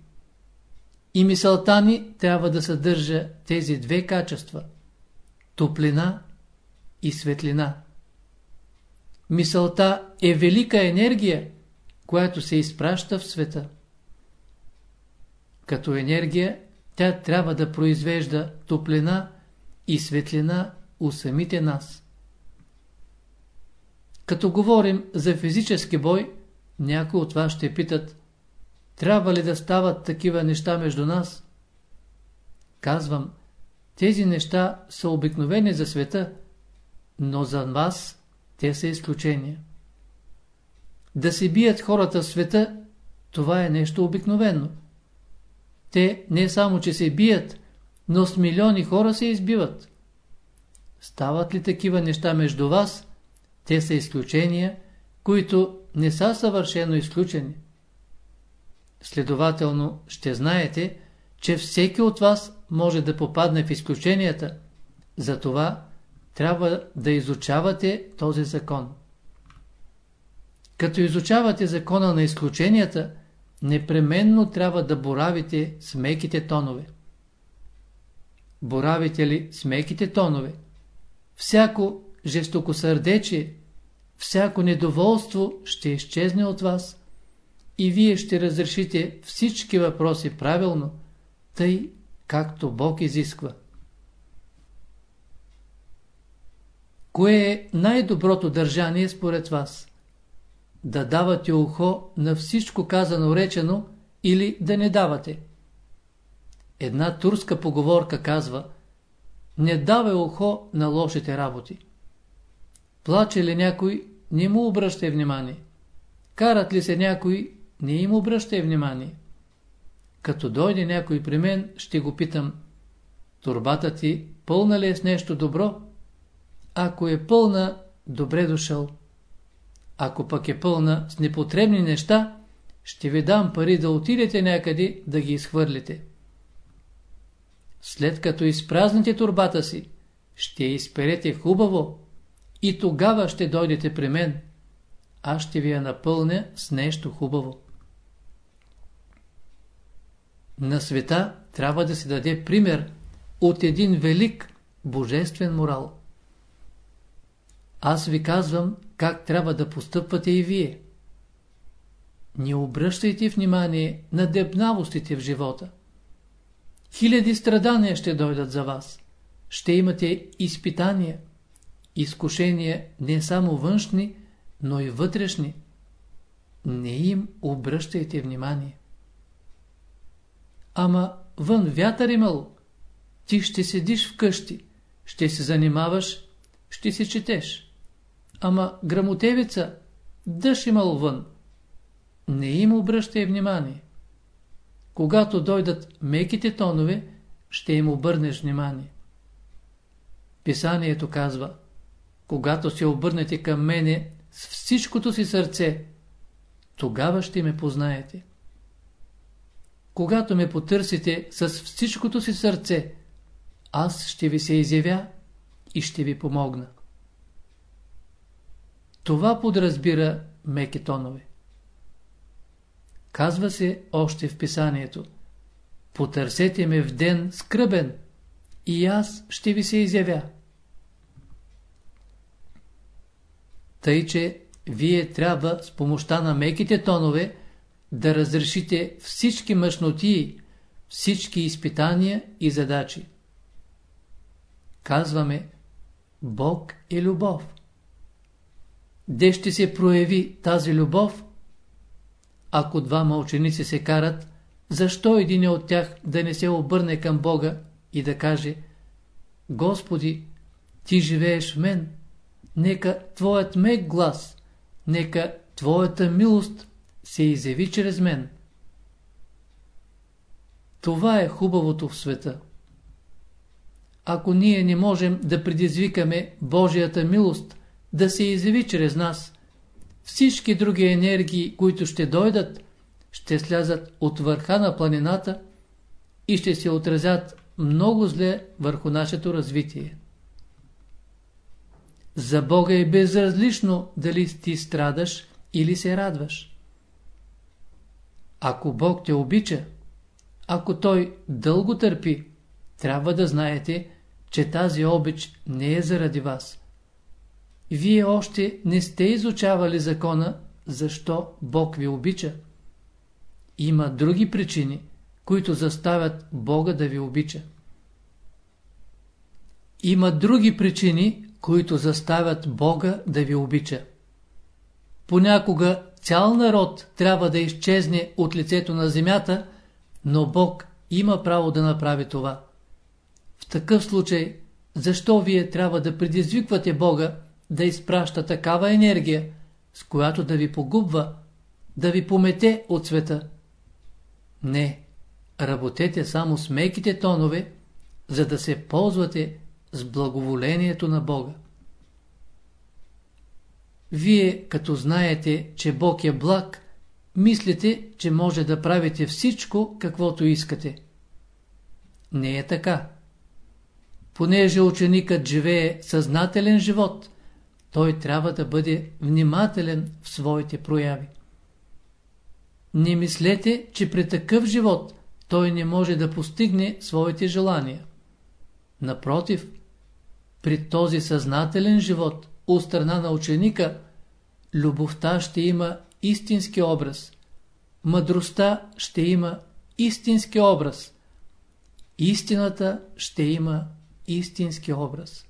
И мисълта ни трябва да съдържа тези две качества – топлина и светлина. Мисълта е велика енергия, която се изпраща в света. Като енергия, тя трябва да произвежда топлина и светлина у самите нас. Като говорим за физически бой, някои от вас ще питат, трябва ли да стават такива неща между нас? Казвам, тези неща са обикновени за света, но за вас те са изключения. Да се бият хората в света, това е нещо обикновено. Те не само, че се бият, но с милиони хора се избиват. Стават ли такива неща между вас, те са изключения, които не са съвършено изключени. Следователно, ще знаете, че всеки от вас може да попадне в изключенията, затова трябва да изучавате този закон. Като изучавате закона на изключенията, непременно трябва да боравите с меките тонове. Боравите ли с меките тонове? Всяко жестокосърдечие, всяко недоволство ще изчезне от вас и вие ще разрешите всички въпроси правилно, тъй както Бог изисква. Кое е най-доброто държание според вас? Да давате ухо на всичко казано речено или да не давате? Една турска поговорка казва Не давай ухо на лошите работи. Плаче ли някой, не му обръщай внимание. Карат ли се някой, не им обръщай внимание. Като дойде някой при мен, ще го питам Турбата ти пълна ли е с нещо добро? Ако е пълна, добре дошъл. Ако пък е пълна с непотребни неща, ще ви дам пари да отидете някъде да ги изхвърлите. След като изпразните турбата си, ще изперете хубаво и тогава ще дойдете при мен. Аз ще ви я напълня с нещо хубаво. На света трябва да се даде пример от един велик божествен морал. Аз ви казвам как трябва да постъпвате и вие. Не обръщайте внимание на дебнавостите в живота. Хиляди страдания ще дойдат за вас. Ще имате изпитания, изкушения не само външни, но и вътрешни. Не им обръщайте внимание. Ама вън вятър имало. Ти ще седиш вкъщи, ще се занимаваш, ще си четеш. Ама грамотевица, дъжд имал вън. Не им обръщай внимание. Когато дойдат меките тонове, ще им обърнеш внимание. Писанието казва, когато се обърнете към мене с всичкото си сърце, тогава ще ме познаете. Когато ме потърсите с всичкото си сърце, аз ще ви се изявя и ще ви помогна. Това подразбира меки тонове. Казва се още в писанието. Потърсете ме в ден скръбен и аз ще ви се изявя. Тъй, че вие трябва с помощта на меките тонове да разрешите всички мъжноти, всички изпитания и задачи. Казваме, Бог е любов. Де ще се прояви тази любов? Ако двама ученици се карат, защо един от тях да не се обърне към Бога и да каже Господи, Ти живееш в мен, нека Твоят мек глас, нека Твоята милост се изяви чрез мен. Това е хубавото в света. Ако ние не можем да предизвикаме Божията милост да се изяви чрез нас, всички други енергии, които ще дойдат, ще слязат от върха на планината и ще се отразят много зле върху нашето развитие. За Бога е безразлично дали ти страдаш или се радваш. Ако Бог те обича, ако Той дълго търпи, трябва да знаете, че тази обич не е заради вас. Вие още не сте изучавали закона, защо Бог ви обича. Има други причини, които заставят Бога да ви обича. Има други причини, които заставят Бога да ви обича. Понякога цял народ трябва да изчезне от лицето на земята, но Бог има право да направи това. В такъв случай, защо вие трябва да предизвиквате Бога да изпраща такава енергия, с която да ви погубва, да ви помете от света? Не, работете само с меките тонове, за да се ползвате с благоволението на Бога. Вие, като знаете, че Бог е благ, мислите, че може да правите всичко, каквото искате. Не е така. Понеже ученикът живее съзнателен живот, той трябва да бъде внимателен в своите прояви. Не мислете, че при такъв живот той не може да постигне своите желания. Напротив, при този съзнателен живот у страна на ученика, любовта ще има истински образ, мъдростта ще има истински образ, истината ще има истински образ.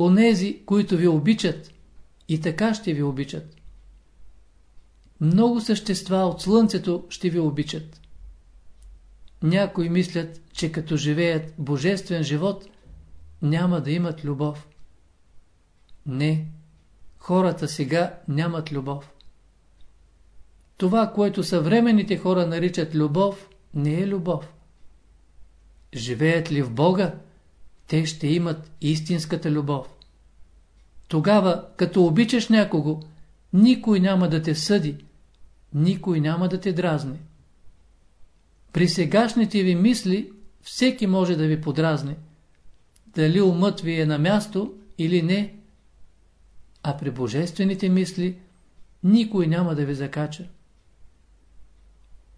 Онези, които ви обичат, и така ще ви обичат. Много същества от слънцето ще ви обичат. Някои мислят, че като живеят божествен живот, няма да имат любов. Не, хората сега нямат любов. Това, което съвременните хора наричат любов, не е любов. Живеят ли в Бога, те ще имат истинската любов. Тогава, като обичаш някого, никой няма да те съди, никой няма да те дразни. При сегашните ви мисли всеки може да ви подразни. Дали умът ви е на място или не, а при божествените мисли никой няма да ви закача.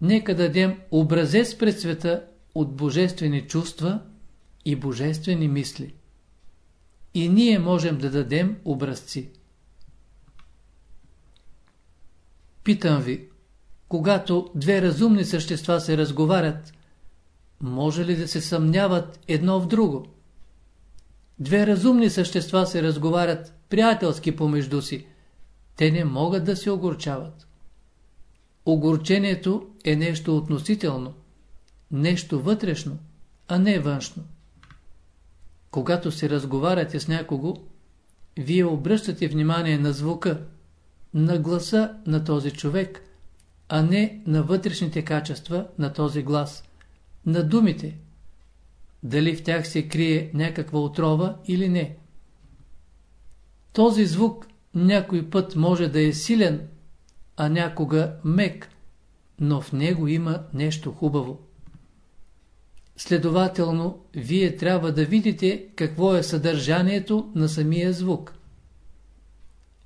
Нека дадем образец пред света от божествени чувства и божествени мисли. И ние можем да дадем образци. Питам ви, когато две разумни същества се разговарят, може ли да се съмняват едно в друго? Две разумни същества се разговарят приятелски помежду си. Те не могат да се огорчават. Огорчението е нещо относително, нещо вътрешно, а не външно. Когато се разговаряте с някого, вие обръщате внимание на звука, на гласа на този човек, а не на вътрешните качества на този глас, на думите. дали в тях се крие някаква отрова или не. Този звук някой път може да е силен, а някога мек, но в него има нещо хубаво. Следователно, вие трябва да видите какво е съдържанието на самия звук.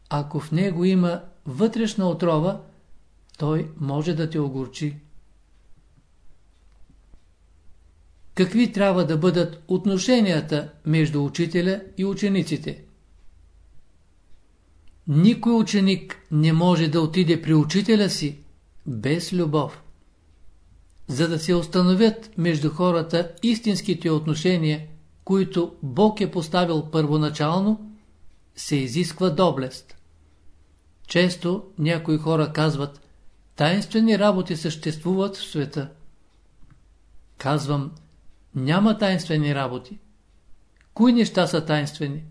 Ако в него има вътрешна отрова, той може да те огорчи. Какви трябва да бъдат отношенията между учителя и учениците? Никой ученик не може да отиде при учителя си без любов. За да се установят между хората истинските отношения, които Бог е поставил първоначално, се изисква доблест. Често някои хора казват, таинствени работи съществуват в света. Казвам, няма таинствени работи. Кои неща са таинствени?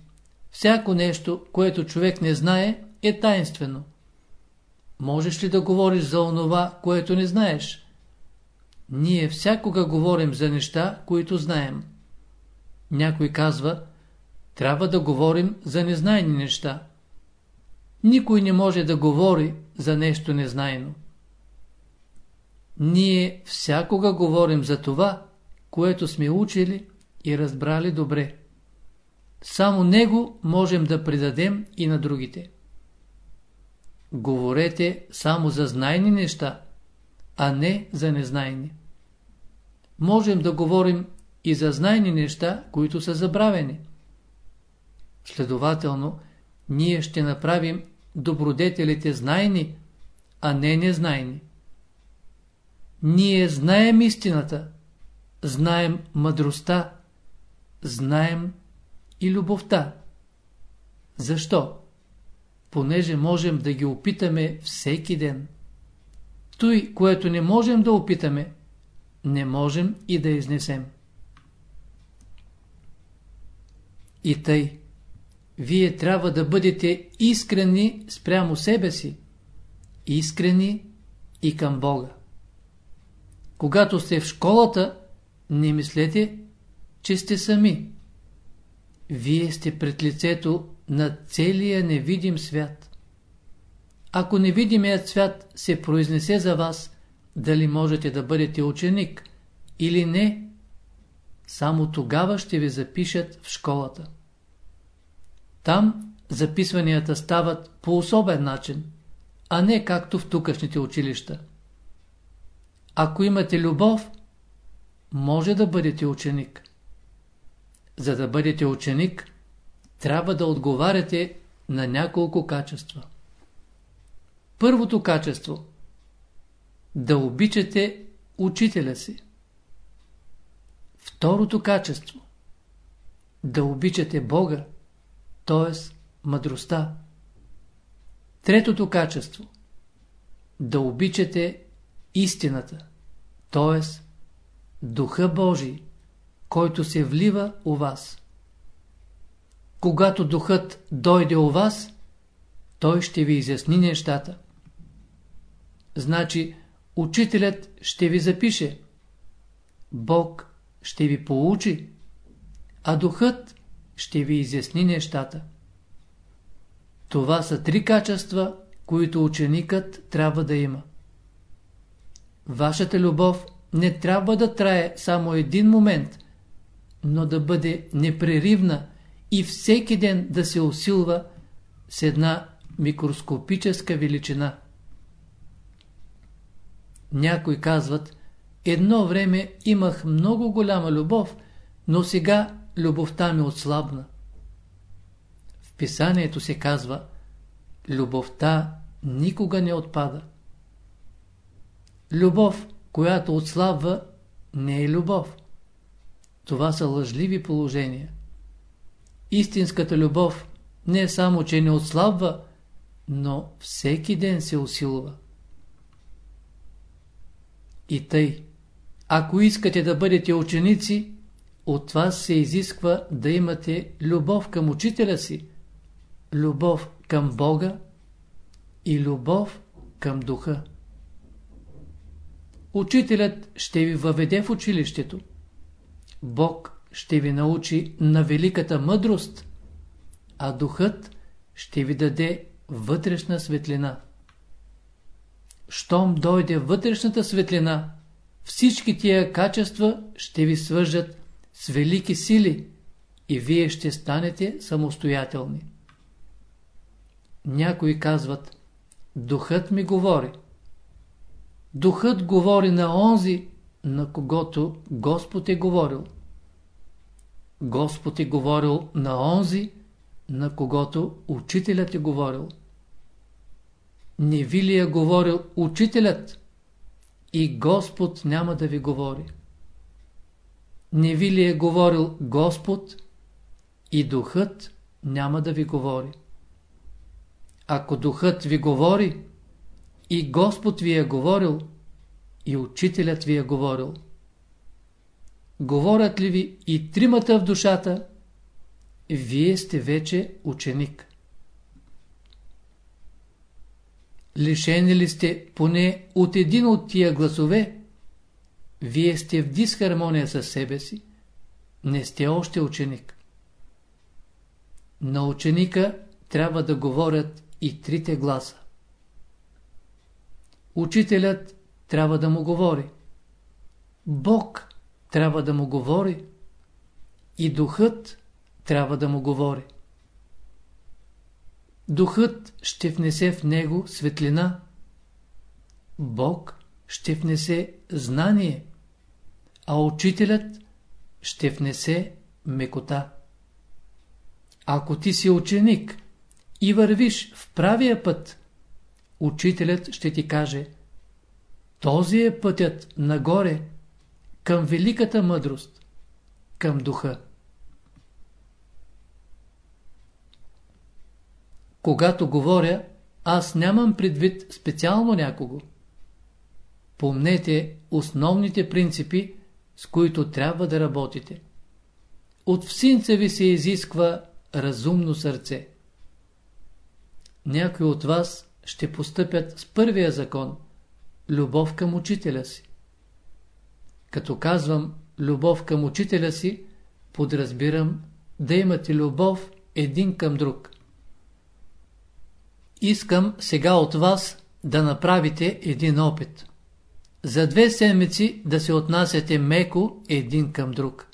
Всяко нещо, което човек не знае, е таинствено. Можеш ли да говориш за онова, което не знаеш? Ние всякога говорим за неща, които знаем. Някой казва, трябва да говорим за незнайни неща. Никой не може да говори за нещо незнайно. Ние всякога говорим за това, което сме учили и разбрали добре. Само него можем да предадем и на другите. Говорете само за знайни неща, а не за незнайни. Можем да говорим и за знайни неща, които са забравени. Следователно, ние ще направим добродетелите знайни, а не незнайни. Ние знаем истината, знаем мъдростта, знаем и любовта. Защо? Понеже можем да ги опитаме всеки ден. Той, което не можем да опитаме, не можем и да изнесем. И тъй, вие трябва да бъдете искрени спрямо себе си, искрени и към Бога. Когато сте в школата, не мислете, че сте сами. Вие сте пред лицето на целия невидим свят. Ако невидимият свят се произнесе за вас, дали можете да бъдете ученик или не, само тогава ще ви запишат в школата. Там записванията стават по особен начин, а не както в тукашните училища. Ако имате любов, може да бъдете ученик. За да бъдете ученик, трябва да отговаряте на няколко качества. Първото качество – да обичате учителя си. Второто качество – да обичате Бога, т.е. мъдростта. Третото качество – да обичате истината, т.е. Духа Божий, който се влива у вас. Когато Духът дойде у вас, той ще ви изясни нещата. Значи, учителят ще ви запише, Бог ще ви поучи, а Духът ще ви изясни нещата. Това са три качества, които ученикът трябва да има. Вашата любов не трябва да трае само един момент, но да бъде непреривна и всеки ден да се усилва с една микроскопическа величина. Някои казват, едно време имах много голяма любов, но сега любовта ми отслабна. В писанието се казва, любовта никога не отпада. Любов, която отслабва, не е любов. Това са лъжливи положения. Истинската любов не е само, че не отслабва, но всеки ден се усилва. И тъй, ако искате да бъдете ученици, от вас се изисква да имате любов към учителя си, любов към Бога и любов към духа. Учителят ще ви въведе в училището. Бог ще ви научи на великата мъдрост, а духът ще ви даде вътрешна светлина. Щом дойде вътрешната светлина, всички тия качества ще ви свържат с велики сили и вие ще станете самостоятелни. Някои казват, духът ми говори. Духът говори на онзи, на когото Господ е говорил. Господ е говорил на онзи, на когото учителят е говорил. Не ви ли е говорил учителят? И Господ няма да ви говори. Не ви ли е говорил Господ? И Духът няма да ви говори. Ако Духът ви говори, и Господ ви е говорил, и Учителят ви е говорил. Говорят ли ви и тримата в душата, вие сте вече ученик. Лишени ли сте поне от един от тия гласове, вие сте в дисхармония със себе си, не сте още ученик. На ученика трябва да говорят и трите гласа. Учителят трябва да му говори. Бог трябва да му говори. И духът трябва да му говори. Духът ще внесе в него светлина. Бог ще внесе знание, а учителят ще внесе мекота. Ако ти си ученик и вървиш в правия път, учителят ще ти каже този е пътят нагоре към великата мъдрост, към духа. Когато говоря, аз нямам предвид специално някого. Помнете основните принципи, с които трябва да работите. От всинца ви се изисква разумно сърце. Някои от вас ще постъпят с първия закон – любов към учителя си. Като казвам любов към учителя си, подразбирам да имате любов един към друг. Искам сега от вас да направите един опит. За две седмици да се отнасяте меко един към друг.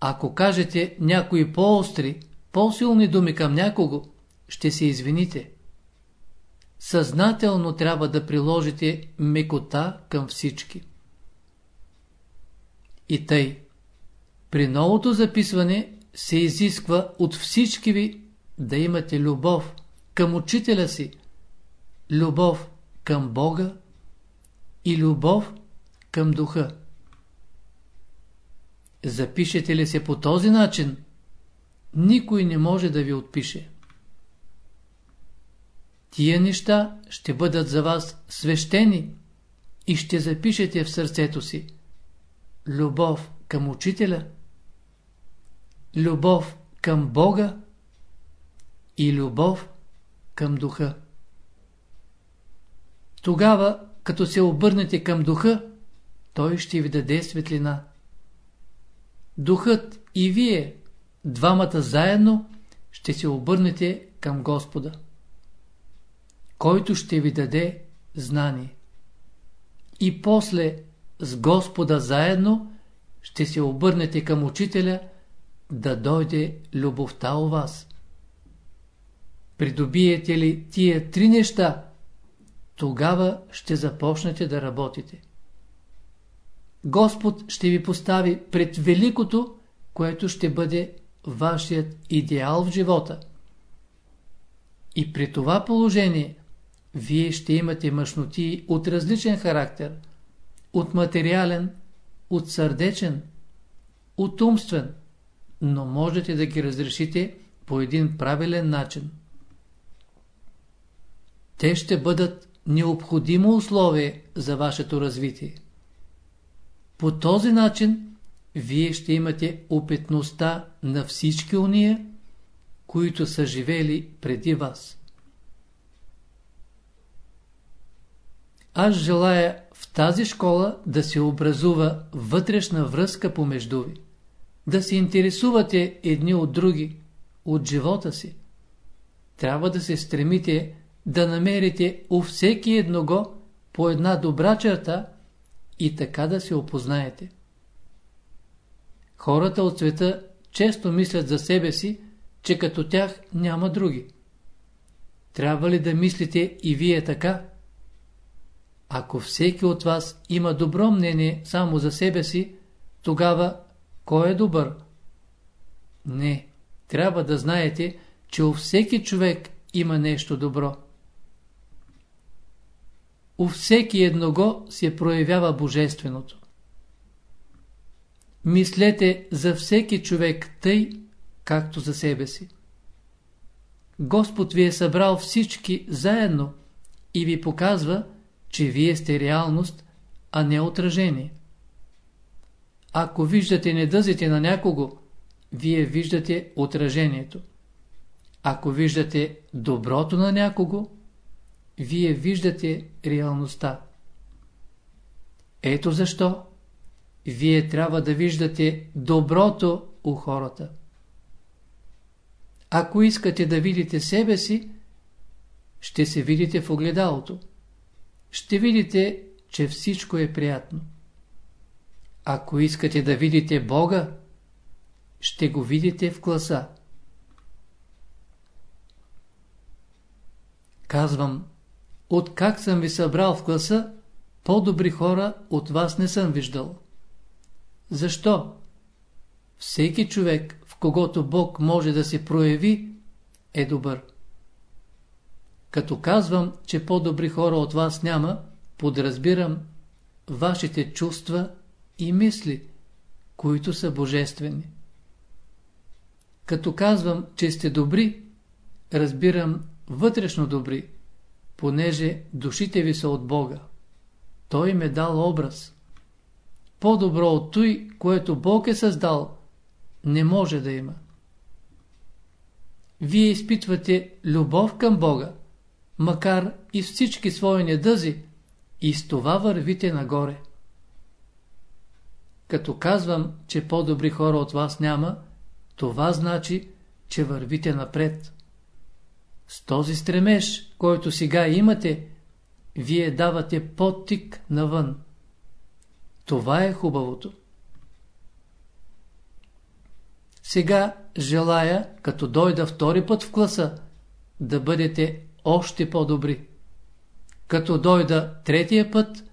Ако кажете някои по-остри, по-силни думи към някого, ще се извините. Съзнателно трябва да приложите мекота към всички. И тъй, при новото записване се изисква от всички ви да имате любов към учителя си, любов към Бога и любов към духа. Запишете ли се по този начин, никой не може да ви отпише. Тия неща ще бъдат за вас свещени и ще запишете в сърцето си любов към учителя, любов към Бога и любов към духа. Тогава, като се обърнете към духа, той ще ви даде светлина. Духът и вие, двамата заедно, ще се обърнете към Господа, който ще ви даде знание. И после с Господа заедно ще се обърнете към Учителя да дойде любовта у вас. Придобиете ли тия три неща, тогава ще започнете да работите. Господ ще ви постави пред великото, което ще бъде вашият идеал в живота. И при това положение вие ще имате мъжноти от различен характер, от материален, от сърдечен, от умствен, но можете да ги разрешите по един правилен начин. Те ще бъдат необходимо условие за вашето развитие. По този начин вие ще имате опитността на всички уния, които са живели преди вас. Аз желая в тази школа да се образува вътрешна връзка помежду ви. да се интересувате едни от други, от живота си. Трябва да се стремите да намерите у всеки едного по една добра черта и така да се опознаете. Хората от света често мислят за себе си, че като тях няма други. Трябва ли да мислите и вие така? Ако всеки от вас има добро мнение само за себе си, тогава кой е добър? Не, трябва да знаете, че у всеки човек има нещо добро. У всеки едного се проявява Божественото. Мислете за всеки човек тъй, както за себе си. Господ ви е събрал всички заедно и ви показва, че вие сте реалност, а не отражение. Ако виждате недъзите на някого, вие виждате отражението. Ако виждате доброто на някого, вие виждате реалността. Ето защо вие трябва да виждате доброто у хората. Ако искате да видите себе си, ще се видите в огледалото. Ще видите, че всичко е приятно. Ако искате да видите Бога, ще го видите в класа. Казвам, от как съм ви събрал в класа, по-добри хора от вас не съм виждал. Защо? Всеки човек, в когото Бог може да се прояви, е добър. Като казвам, че по-добри хора от вас няма, подразбирам вашите чувства и мисли, които са божествени. Като казвам, че сте добри, разбирам вътрешно добри, понеже душите ви са от Бога. Той им е дал образ. По-добро от той, което Бог е създал, не може да има. Вие изпитвате любов към Бога, макар и всички свои недъзи, и с това вървите нагоре. Като казвам, че по-добри хора от вас няма, това значи, че вървите напред. С този стремеж, който сега имате, вие давате подтик навън. Това е хубавото. Сега желая, като дойда втори път в класа, да бъдете още по-добри. Като дойда третия път,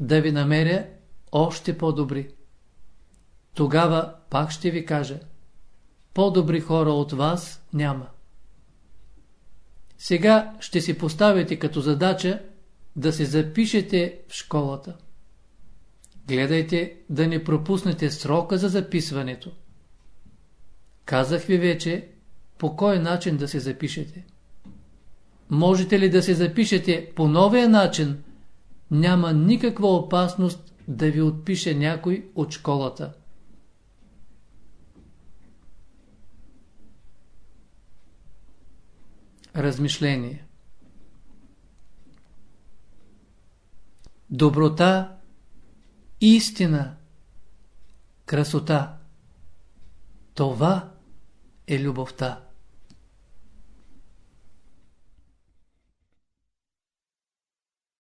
да ви намеря още по-добри. Тогава пак ще ви кажа, по-добри хора от вас няма. Сега ще си поставите като задача да се запишете в школата. Гледайте да не пропуснете срока за записването. Казах ви вече по кой начин да се запишете. Можете ли да се запишете по новия начин, няма никаква опасност да ви отпише някой от школата. Размишление Доброта, истина, красота – това е любовта.